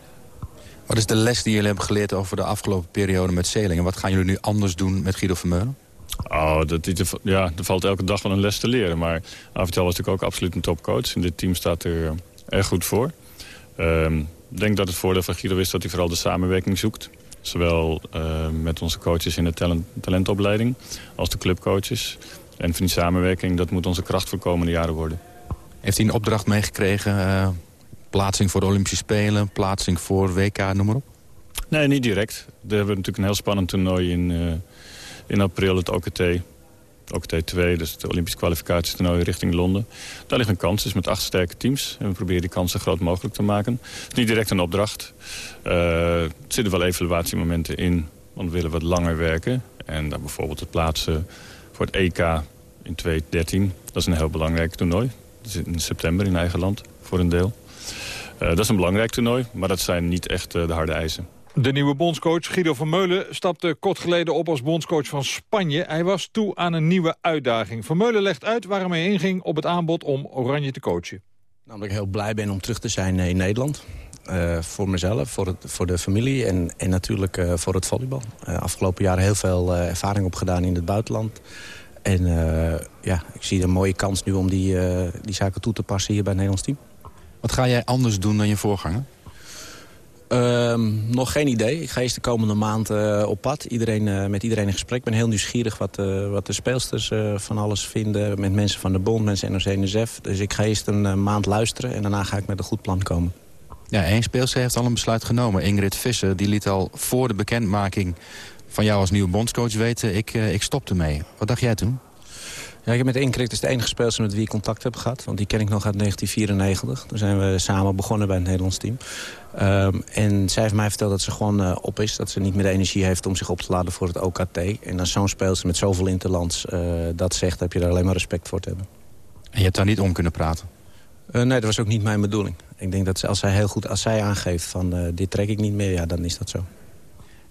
Wat is de les die jullie hebben geleerd over de afgelopen periode met Zeeling? En wat gaan jullie nu anders doen met Guido Vermeulen? Oh, dat, ja, er valt elke dag wel een les te leren. Maar Avital was natuurlijk ook absoluut een topcoach. En dit team staat er uh, erg goed voor. Ehm, ik denk dat het voordeel van Guido is dat hij vooral de samenwerking zoekt. Zowel uh, met onze coaches in de talent, talentopleiding als de clubcoaches. En van die samenwerking, dat moet onze kracht voor de komende jaren worden. Heeft hij een opdracht meegekregen? Uh, plaatsing voor de Olympische Spelen, plaatsing voor WK, noem maar op? Nee, niet direct. We hebben natuurlijk een heel spannend toernooi in in april het OKT. OKT 2, dus het Olympisch kwalificatietoernooi richting Londen. Daar ligt een kans, dus met acht sterke teams. En we proberen die kans zo groot mogelijk te maken. Het is niet direct een opdracht. Uh, er zitten wel evaluatiemomenten in, want we willen wat langer werken. En dan bijvoorbeeld het plaatsen voor het EK in 2013. Dat is een heel belangrijk toernooi. Dat is in september in eigen land, voor een deel. Uh, dat is een belangrijk toernooi, maar dat zijn niet echt uh, de harde eisen. De nieuwe bondscoach Guido Vermeulen stapte kort geleden op als bondscoach van Spanje. Hij was toe aan een nieuwe uitdaging. Vermeulen legt uit waarom hij inging op het aanbod om Oranje te coachen. Nou, omdat ik heel blij ben om terug te zijn in Nederland. Uh, voor mezelf, voor, het, voor de familie en, en natuurlijk uh, voor het volleybal. Uh, afgelopen jaren heel veel ervaring opgedaan in het buitenland. En ja, ik zie een mooie kans nu om die, die zaken toe te passen hier bij het Nederlands team. Wat ga jij anders doen dan je voorganger? Um, nog geen idee. Ik ga eerst de komende maand uh, op pad. Iedereen, uh, met iedereen in gesprek. Ik ben heel nieuwsgierig wat, uh, wat de speelsters van alles vinden. Met mensen van de bond, mensen NOC-NSF. Dus ik ga eerst een maand luisteren en daarna ga ik met een goed plan komen. Ja, één speelster heeft al een besluit genomen. Ingrid Visser, die liet al voor de bekendmaking van jou als nieuwe bondscoach weten... ik, ik stop ermee. Wat dacht jij toen? Ja, ik heb met Ingrid is de enige speelster met wie ik contact heb gehad. Want die ken ik nog uit 1994. Toen zijn we samen begonnen bij het Nederlands team. Um, en zij heeft mij verteld dat ze gewoon uh, op is. Dat ze niet meer de energie heeft om zich op te laden voor het OKT. En als zo'n speelster met zoveel interlands uh, dat zegt... heb je daar alleen maar respect voor te hebben. En je hebt daar niet om kunnen praten? Uh, nee, dat was ook niet mijn bedoeling. Ik denk dat als zij heel goed als zij aangeeft van dit trek ik niet meer... ja, dan is dat zo.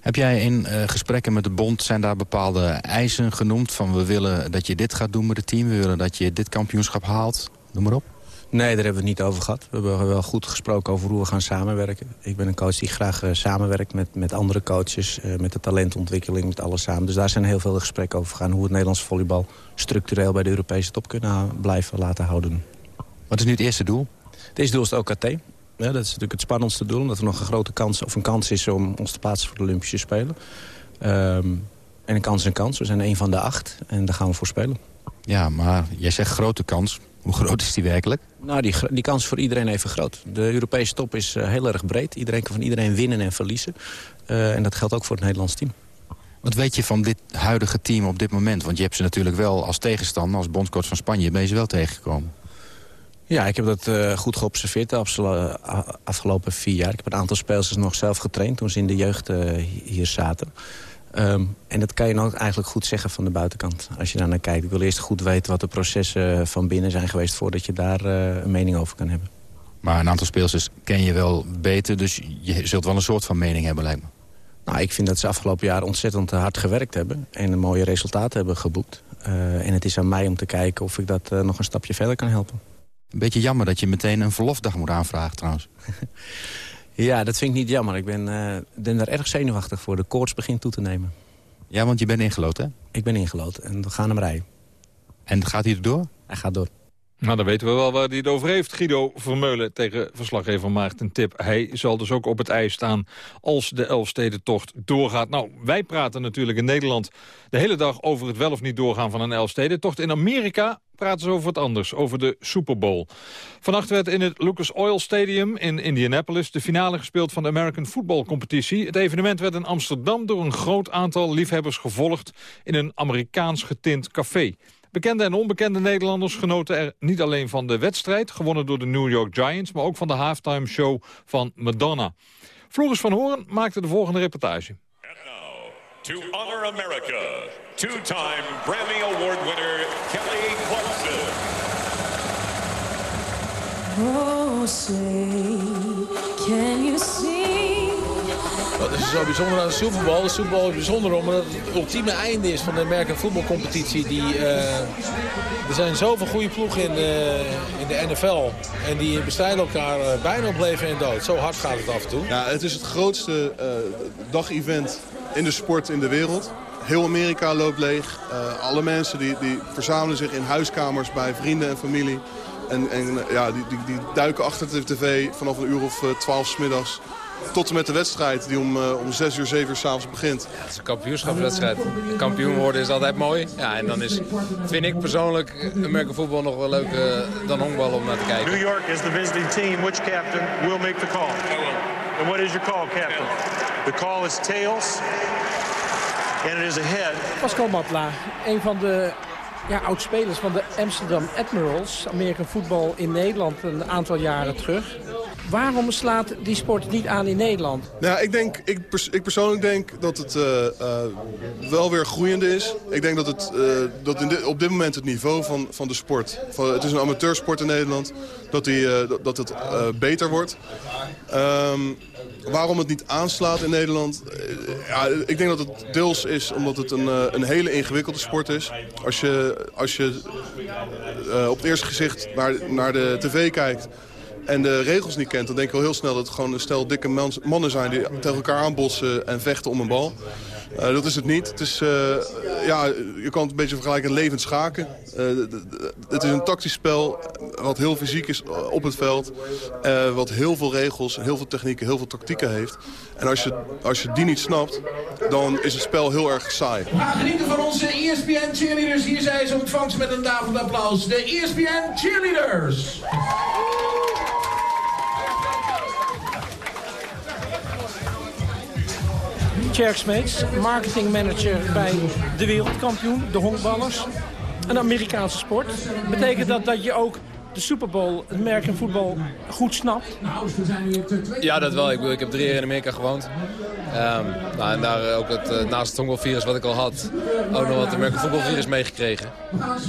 Heb jij in uh, gesprekken met de bond, zijn daar bepaalde eisen genoemd... van we willen dat je dit gaat doen met het team... we willen dat je dit kampioenschap haalt, noem maar op? Nee, daar hebben we het niet over gehad. We hebben wel goed gesproken over hoe we gaan samenwerken. Ik ben een coach die graag uh, samenwerkt met, met andere coaches... Uh, met de talentontwikkeling, met alles samen. Dus daar zijn heel veel gesprekken over gegaan... hoe we het Nederlands volleybal structureel bij de Europese top kunnen blijven laten houden. Wat is nu het eerste doel? Het eerste doel is het OKT. Ja, dat is natuurlijk het spannendste doel. Omdat er nog een grote kans, of een kans is om ons te plaatsen voor de Olympische Spelen. Um, en een kans is een kans. We zijn een van de acht. En daar gaan we voor spelen. Ja, maar jij zegt grote kans. Hoe groot is die werkelijk? Nou, die, die kans is voor iedereen even groot. De Europese top is uh, heel erg breed. Iedereen kan van iedereen winnen en verliezen. Uh, en dat geldt ook voor het Nederlands team. Wat weet je van dit huidige team op dit moment? Want je hebt ze natuurlijk wel als tegenstander, als bondscoach van Spanje... ben je ze wel tegengekomen. Ja, ik heb dat uh, goed geobserveerd de afgelopen vier jaar. Ik heb een aantal spelers nog zelf getraind toen ze in de jeugd uh, hier zaten. Um, en dat kan je nou eigenlijk goed zeggen van de buitenkant. Als je daar naar kijkt. Ik wil eerst goed weten wat de processen van binnen zijn geweest... voordat je daar uh, een mening over kan hebben. Maar een aantal speelsters ken je wel beter... dus je zult wel een soort van mening hebben, lijkt me. Nou, ik vind dat ze afgelopen jaar ontzettend hard gewerkt hebben... en een mooie resultaten hebben geboekt. Uh, en het is aan mij om te kijken of ik dat uh, nog een stapje verder kan helpen. Een beetje jammer dat je meteen een verlofdag moet aanvragen trouwens. *laughs* Ja, dat vind ik niet jammer. Ik ben, eh, ben daar erg zenuwachtig voor. De koorts begint toe te nemen. Ja, want je bent ingelood, hè? Ik ben ingelood en we gaan hem rijden. En gaat hij erdoor? Hij gaat door. Nou, dan weten we wel waar hij het over heeft. Guido Vermeulen tegen verslaggever Maarten Tip. Hij zal dus ook op het ijs staan als de Elfstedentocht doorgaat. Nou, wij praten natuurlijk in Nederland de hele dag over het wel of niet doorgaan van een Elfstedentocht. In Amerika praten ze over wat anders, over de Super Bowl. Vannacht werd in het Lucas Oil Stadium in Indianapolis... de finale gespeeld van de American Football Competitie. Het evenement werd in Amsterdam door een groot aantal liefhebbers gevolgd... in een Amerikaans getint café. Bekende en onbekende Nederlanders genoten er niet alleen van de wedstrijd... gewonnen door de New York Giants, maar ook van de halftime show van Madonna. Floris van Hoorn maakte de volgende reportage. To honor America, two-time Grammy Award winner Kelly Clarkson. Oh, say, can you see? Wat is zo bijzonder aan de Super Bowl? De Super Bowl is bijzonder omdat het het ultieme einde is van de American voetbalcompetitie. Die, eh, er zijn zoveel goede ploegen in de, in de NFL. En die bestrijden elkaar eh, bijna op leven en dood. Zo hard gaat het af en toe. Ja, het is het grootste uh, dag-event in de sport in de wereld. Heel Amerika loopt leeg. Uh, alle mensen die, die verzamelen zich in huiskamers bij vrienden en familie. En, en ja, die, die, die, duiken achter de tv vanaf een uur of twaalf s middags. Tot en met de wedstrijd die om, uh, om 6 uur, 7 uur s'avonds begint. Ja, het is een kampioenschapswedstrijd. Kampioen worden is altijd mooi. Ja, en dan is, vind ik persoonlijk American voetbal nog wel leuker dan honkbal om naar te kijken. New York is the visiting team. Which captain will make the call? And what is your call, captain? The call is tails. And it is ahead. Pascal Matla, een van de ja, oud-spelers van de Amsterdam Admirals. American voetbal in Nederland een aantal jaren terug. Waarom slaat die sport niet aan in Nederland? Nou, ik, denk, ik, pers ik persoonlijk denk dat het uh, uh, wel weer groeiende is. Ik denk dat, het, uh, dat in op dit moment het niveau van, van de sport... Van, het is een amateursport in Nederland, dat, die, dat, het beter wordt. Um, waarom het niet aanslaat in Nederland? Ja, ik denk dat het deels is omdat het een, een hele ingewikkelde sport is. Als je, als je op het eerste gezicht naar, naar de tv kijkt en de regels niet kent... dan denk ik al heel snel dat het gewoon een stel dikke mannen zijn... die tegen elkaar aanbotsen en vechten om een bal. Uh, dat is het niet. Het is, uh, ja, je kan het een beetje vergelijken met levend schaken. Uh, het is een tactisch spel wat heel fysiek is op het veld. wat heel veel regels, heel veel technieken, heel veel tactieken heeft. En als je, als je die niet snapt, dan is het spel heel erg saai. We genieten van onze ESPN cheerleaders. Hier zijn ze ontvangt ze met een daverend applaus. De ESPN cheerleaders. Tjerk Smeets, marketingmanager bij de wereldkampioen, de honkballers. Een Amerikaanse sport. Betekent dat dat je ook de Super Bowl, het merk in voetbal, goed snapt? Ja, dat wel. Ik, bedoel, ik heb drie jaar in Amerika gewoond. Um, nou, en daar ook het, uh, naast het honkbalvirus wat ik al had, ook nog wat American voetbalvirus meegekregen.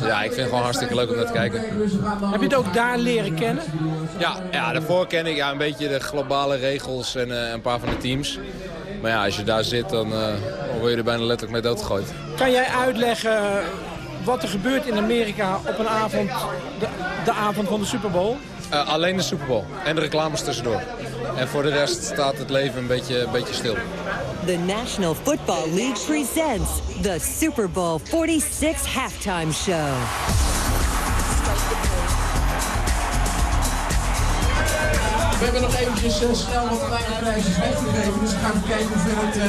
Ja, ik vind het gewoon hartstikke leuk om naar te kijken. Heb je het ook daar leren kennen? Ja, ja daarvoor ken ik ja, een beetje de globale regels en uh, een paar van de teams. Maar ja, als je daar zit, dan, uh, dan word je er bijna letterlijk mee doodgegooid. Kan jij uitleggen wat er gebeurt in Amerika op een avond, de, de avond van de Super Bowl? Uh, alleen de Super Bowl en de reclames tussendoor. En voor de rest staat het leven een beetje, een beetje stil. The National Football League presents the Super Bowl 46 Halftime Show. We hebben nog eventjes uh, snel wat kleine prijsjes weggegeven. Dus we gaan even kijken hoe ver het uh,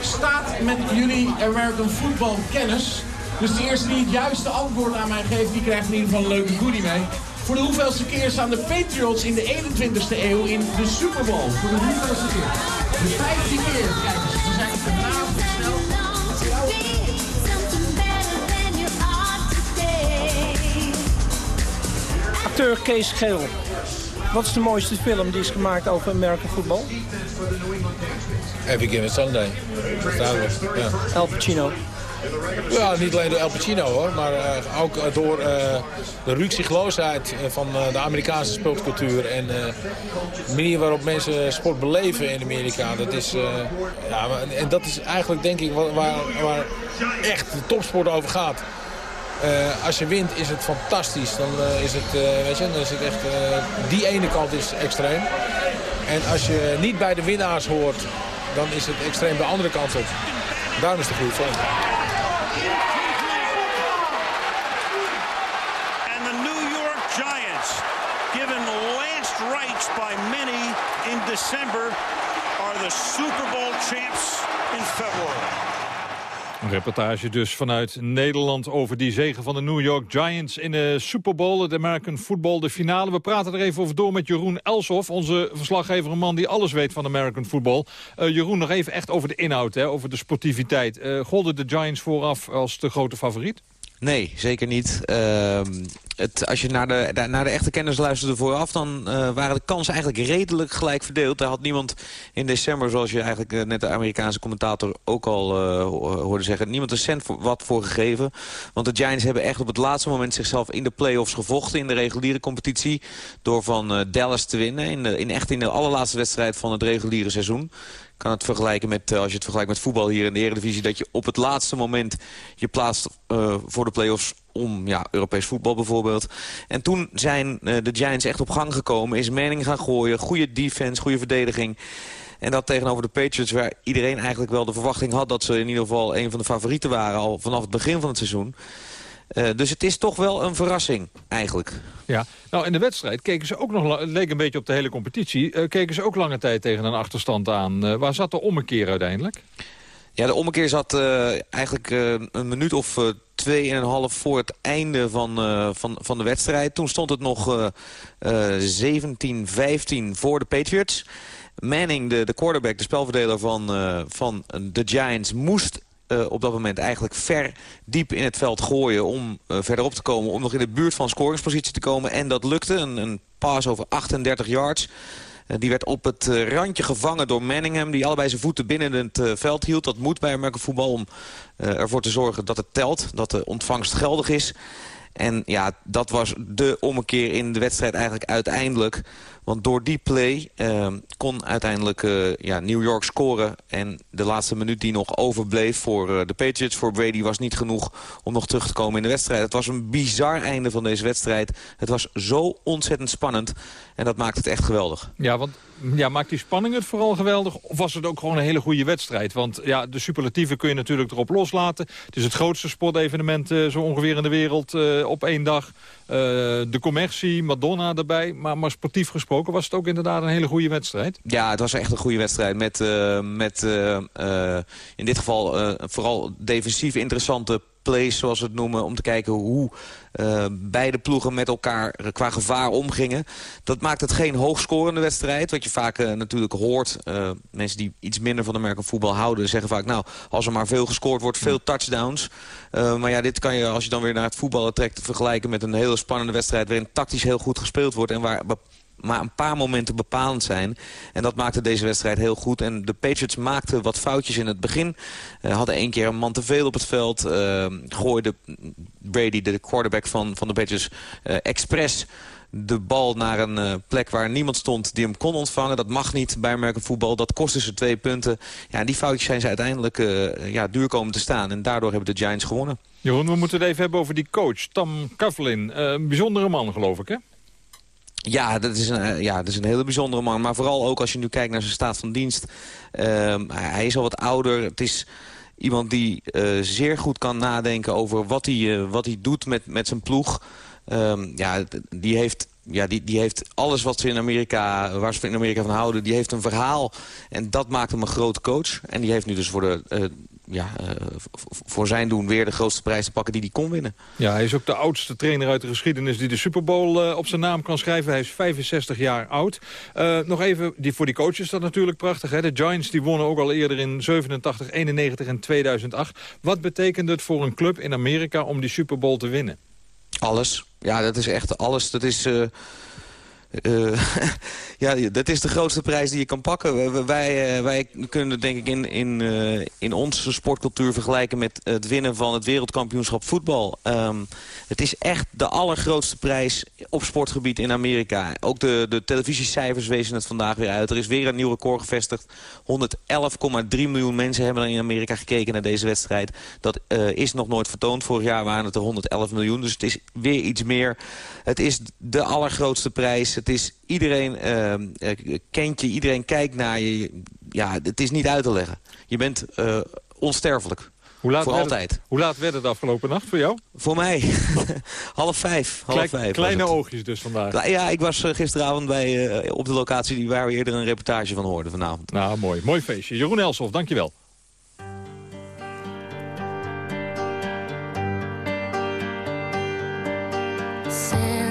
staat met jullie American Football kennis. Dus de eerste die het juiste antwoord aan mij geeft, die krijgt in ieder geval een leuke goodie mee. Voor de hoeveelste keer staan de Patriots in de 21ste eeuw in de Super Bowl? Voor de hoeveelste keer? De 15 keer. Kijk eens, we zijn vanavond snel. Acteur Kees Geel. Wat is de mooiste film die is gemaakt over American voetbal? Every Given Sunday. Ja. El Pacino. Ja, niet alleen door El Pacino hoor, maar uh, ook uh, door uh, de ruksigloosheid van de Amerikaanse sportcultuur en de manier waarop mensen sport beleven in Amerika. Dat is, ja, en dat is eigenlijk denk ik waar, waar echt de topsport over gaat. Eh, als je wint is het fantastisch. Dan eh, is het, eh, weet je, dan is het echt, die ene kant is extreem. En als je niet bij de winnaars hoort, dan is het extreem de andere kant op. Daarom is het goed van. And the New York Giants, given last rites by many in December, are the Super Bowl champs in February. Een reportage dus vanuit Nederland over die zegen van de New York Giants in de Super Bowl, het American Football, de finale. We praten er even over door met Jeroen Elshoff, onze verslaggever, een man die alles weet van American Football. Eh, Jeroen, nog even echt over de inhoud, hè, over de sportiviteit. Uh, golden de Giants vooraf als de grote favoriet? Nee, zeker niet. Ehm, het, als je naar de, naar de echte kennis luisterde vooraf... dan uh, waren de kansen eigenlijk redelijk gelijk verdeeld. Daar had niemand in december, zoals je eigenlijk uh, net de Amerikaanse commentator ook al uh, hoorde zeggen... niemand een cent voor, wat voor gegeven. Want de Giants hebben echt op het laatste moment zichzelf in de playoffs gevochten... in de reguliere competitie, door van Dallas te winnen. In, in echt in de allerlaatste wedstrijd van het reguliere seizoen kan het vergelijken met, als je het vergelijkt met voetbal hier in de Eredivisie... dat je op het laatste moment je plaatst uh, voor de play-offs om ja, Europees voetbal bijvoorbeeld. En toen zijn uh, de Giants echt op gang gekomen. Is Manning gaan gooien, goede defense, goede verdediging. En dat tegenover de Patriots, waar iedereen eigenlijk wel de verwachting had... dat ze in ieder geval een van de favorieten waren al vanaf het begin van het seizoen. Uh, dus het is toch wel een verrassing, eigenlijk. Ja, nou in de wedstrijd keken ze ook nog, het leek een beetje op de hele competitie... Uh, keken ze ook lange tijd tegen een achterstand aan. Uh, waar zat de ommekeer uiteindelijk? Ja, de ommekeer zat eigenlijk een minuut of twee en een half voor het einde van, van, van de wedstrijd. Toen stond het nog 17-15 voor de Patriots. Manning, de, de quarterback, de spelverdeler van, van de Giants, moest uh, op dat moment eigenlijk ver diep in het veld gooien... om uh, verderop te komen, om nog in de buurt van scoringspositie te komen. En dat lukte, een, een pass over 38 yards. Uh, die werd op het randje gevangen door Manningham... die allebei zijn voeten binnen het veld hield. Dat moet bij Amerika voetbal om ervoor te zorgen dat het telt. Dat de ontvangst geldig is. En ja, dat was de ommekeer in de wedstrijd eigenlijk uiteindelijk... Want door die play uh, kon uiteindelijk uh, ja, New York scoren. En de laatste minuut die nog overbleef voor uh, de Patriots, voor Brady... was niet genoeg om nog terug te komen in de wedstrijd. Het was een bizar einde van deze wedstrijd. Het was zo ontzettend spannend. En dat maakt het echt geweldig. Ja, want ja, maakt die spanning het vooral geweldig? Of was het ook gewoon een hele goede wedstrijd? Want ja, de superlatieven kun je natuurlijk erop loslaten. Het is het grootste sportevenement uh, zo ongeveer in de wereld op één dag. Uh, de commercie, Madonna erbij. Maar, maar sportief gesproken was het ook inderdaad een hele goede wedstrijd. Ja, het was echt een goede wedstrijd. Met, met in dit geval vooral defensief interessante plays, zoals we het noemen... om te kijken hoe uh, beide ploegen met elkaar qua gevaar omgingen. Dat maakt het geen hoogscorende wedstrijd. Wat je vaak uh, natuurlijk hoort. Uh, mensen die iets minder van de merken voetbal houden... zeggen vaak, nou, als er maar veel gescoord wordt, veel touchdowns. maar ja, dit kan je, als je dan weer naar het voetballen trekt... vergelijken met een hele spannende wedstrijd... waarin tactisch heel goed gespeeld wordt... en waar maar een paar momenten bepalend zijn. En dat maakte deze wedstrijd heel goed. En de Patriots maakten wat foutjes in het begin. Uh, hadden één keer een man te veel op het veld. Uh, gooide Brady, de quarterback van, van de Patriots, uh, expres de bal naar een plek waar niemand stond die hem kon ontvangen. Dat mag niet bij American voetbal. Dat kostte ze twee punten. Ja, en die foutjes zijn ze uiteindelijk ja, duur komen te staan. En daardoor hebben de Giants gewonnen. Jeroen, we moeten het even hebben over die coach, Tam Coughlin. Een bijzondere man, geloof ik, hè? Ja dat, is een, ja, dat is een hele bijzondere man. Maar vooral ook als je nu kijkt naar zijn staat van dienst. Uh, hij is al wat ouder. Het is iemand die uh, zeer goed kan nadenken over wat hij, uh, wat hij doet met, met zijn ploeg. Um, ja, die heeft ja, die, die heeft alles wat ze in Amerika, waar ze in Amerika van houden, die heeft een verhaal. En dat maakt hem een grote coach. En die heeft nu dus voor de, ja, uh, voor zijn doen weer de grootste prijs te pakken die hij kon winnen. Ja, hij is ook de oudste trainer uit de geschiedenis die de Super Bowl uh, op zijn naam kan schrijven. Hij is 65 jaar oud. Uh, nog even, die, voor die coaches is dat natuurlijk prachtig. Hè? De Giants die wonnen ook al eerder in 87, 91 en 2008. Wat betekent het voor een club in Amerika om die Super Bowl te winnen? Alles. Ja, dat is echt alles. Dat is... Uh, Eh, *laughs* ja, dat is de grootste prijs die je kan pakken. Wij- eh, wij kunnen het denk ik in, in, eh, in onze sportcultuur vergelijken met het winnen van het wereldkampioenschap voetbal. Ehm, het is echt de allergrootste prijs op sportgebied in Amerika. Ook de, de televisiecijfers wezen het vandaag weer uit. Er is weer een nieuw record gevestigd. 111,3 miljoen mensen hebben in Amerika gekeken naar deze wedstrijd. Dat is nog nooit vertoond. Vorig jaar waren het er 111 miljoen. Dus het is weer iets meer. Het is de allergrootste prijs. Het is iedereen ehm, eh, kent je, iedereen kijkt naar je. Ja, het is niet uit te leggen. Je bent eh, onsterfelijk. Hoe laat voor werd altijd. Het, hoe laat werd het afgelopen nacht voor jou? Voor mij. *laughs* half vijf. Half Klei- vijf kleine oogjes dus vandaag. Ja, ik was eh, gisteravond bij, eh, op de locatie die waar we eerder een reportage van hoorden vanavond. Nou, mooi. Mooi feestje. Jeroen Elsof, dankjewel. Since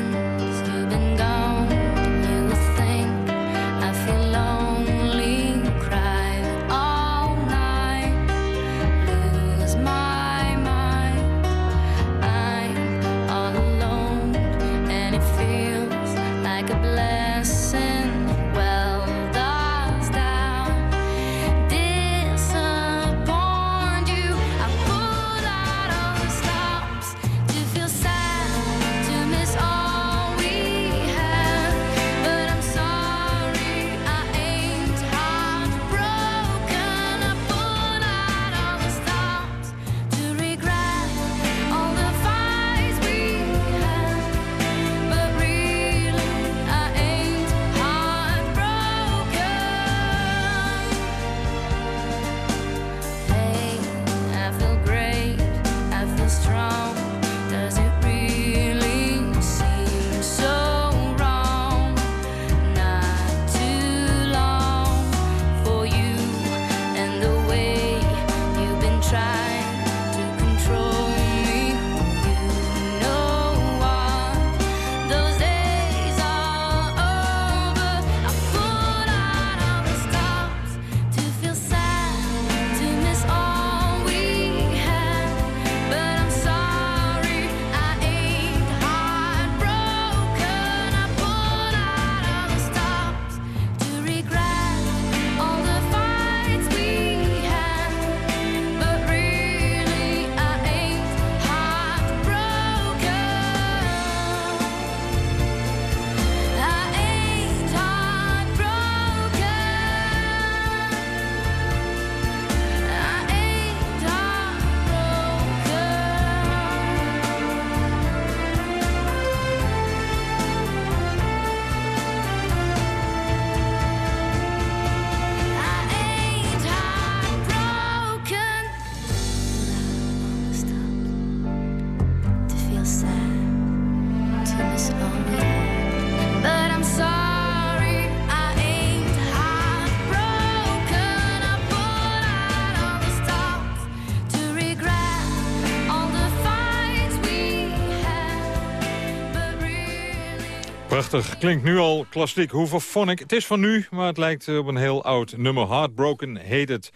Klinkt nu al klassiek. Hooverphonic. Het is van nu, maar het lijkt op een heel oud nummer. Heartbroken heet het.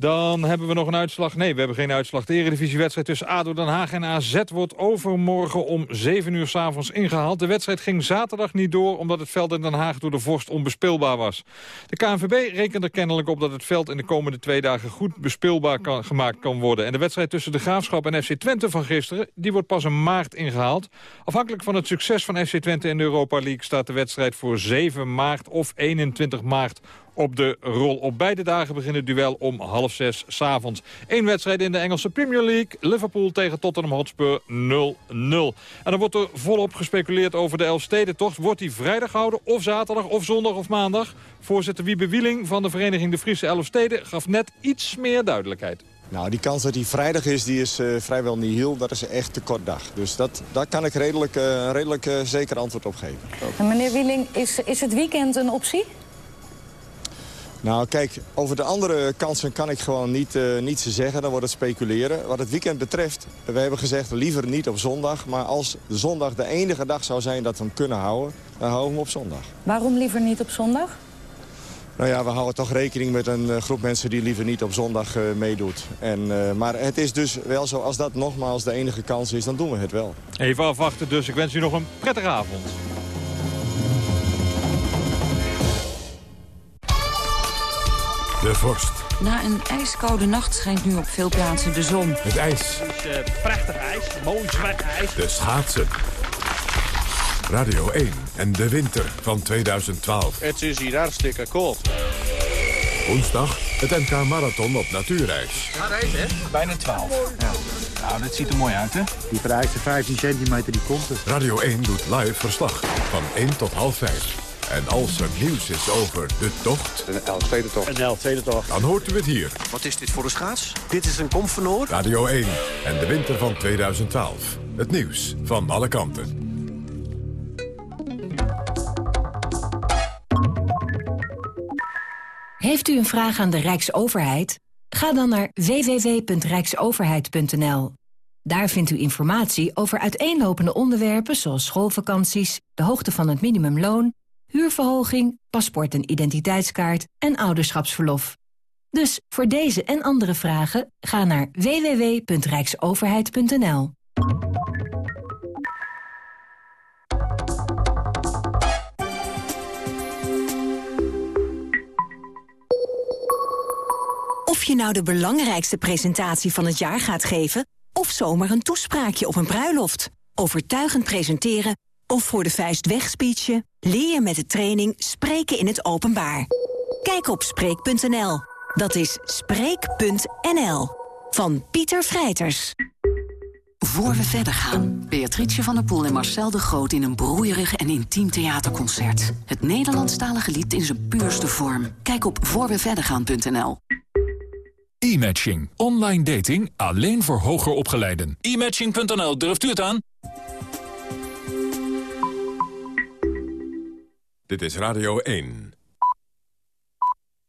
Dan hebben we nog een uitslag. Nee, we hebben geen uitslag. De eredivisiewedstrijd tussen ADO Den Haag en AZ wordt overmorgen om 7 uur s'avonds ingehaald. De wedstrijd ging zaterdag niet door omdat het veld in Den Haag door de vorst onbespeelbaar was. De KNVB rekent er kennelijk op dat het veld in de komende twee dagen goed bespeelbaar kan, gemaakt kan worden. En de wedstrijd tussen de Graafschap en FC Twente van gisteren, die wordt pas in maart ingehaald. Afhankelijk van het succes van FC Twente in de Europa League staat de wedstrijd voor 7 maart of 21 maart op de rol. Op beide dagen begint het duel om half zes s'avonds. Eén wedstrijd in de Engelse Premier League. Liverpool tegen Tottenham Hotspur 0-0. En dan wordt er volop gespeculeerd over de Elfstedentocht. Wordt die vrijdag gehouden of zaterdag of zondag of maandag? Voorzitter Wiebe Wieling van de vereniging De Friese Elfsteden gaf net iets meer duidelijkheid. Nou, die kans dat die vrijdag is, die is eh, vrijwel nihil. Dat is echt te kort dag. Dus dat, daar kan ik redelijk, eh, redelijk eh, zeker antwoord op geven. En meneer Wieling, is, is het weekend een optie? Nou, kijk, over de andere kansen kan ik gewoon niet, eh niets te zeggen. Dan wordt het speculeren. Wat het weekend betreft, we hebben gezegd liever niet op zondag. Maar als de zondag de enige dag zou zijn dat we hem kunnen houden, dan houden we hem op zondag. Waarom liever niet op zondag? Nou ja, we houden toch rekening met een eh, groep mensen die liever niet op zondag eh, meedoet. En, eh, maar het is dus wel zo, als dat nogmaals de enige kans is, dan doen we het wel. Even afwachten dus. Ik wens u nog een prettige avond. De vorst. Na een ijskoude nacht schijnt nu op veel plaatsen de zon. Het ijs. Het is uh, prachtig ijs, mooi zwart ijs. De schaatsen. Radio 1 en de winter van 2012. Het is hier hartstikke koud. Woensdag het NK Marathon op natuurreis. Ga reis, hè? Bijna 12. Ja. Nou, dat ziet er mooi uit, hè? Die vereiste 15 centimeter, die komt er. Radio 1 doet live verslag van 1 tot half 5. En als er nieuws is over de tocht... Een L-tweede-tocht. Een L-tweede-tocht. Dan hoort u het hier. Wat is dit voor de schaats? Dit is een komfenoor. Radio 1 en de winter van 2012. Het nieuws van alle kanten. Heeft u een vraag aan de Rijksoverheid? Ga dan naar www.rijksoverheid.nl. Daar vindt u informatie over uiteenlopende onderwerpen zoals schoolvakanties, de hoogte van het minimumloon, huurverhoging, paspoort en identiteitskaart en ouderschapsverlof. Dus voor deze en andere vragen ga naar www.rijksoverheid.nl. Of je nou de belangrijkste presentatie van het jaar gaat geven... of zomaar een toespraakje op een bruiloft. Overtuigend presenteren of voor de vuist wegspeechen... leer je met de training Spreken in het Openbaar. Kijk op Spreek.nl. Dat is Spreek.nl. Van Pieter Vrijters. Voor we verder gaan, Beatrice van der Poel en Marcel de Groot... in een broeierig en intiem theaterconcert. Het Nederlandstalige lied in zijn puurste vorm. Kijk op voorweverdergaan.nl. E-matching. Online dating alleen voor hoger opgeleiden. E-matching.nl, durft u het aan? Dit is Radio 1.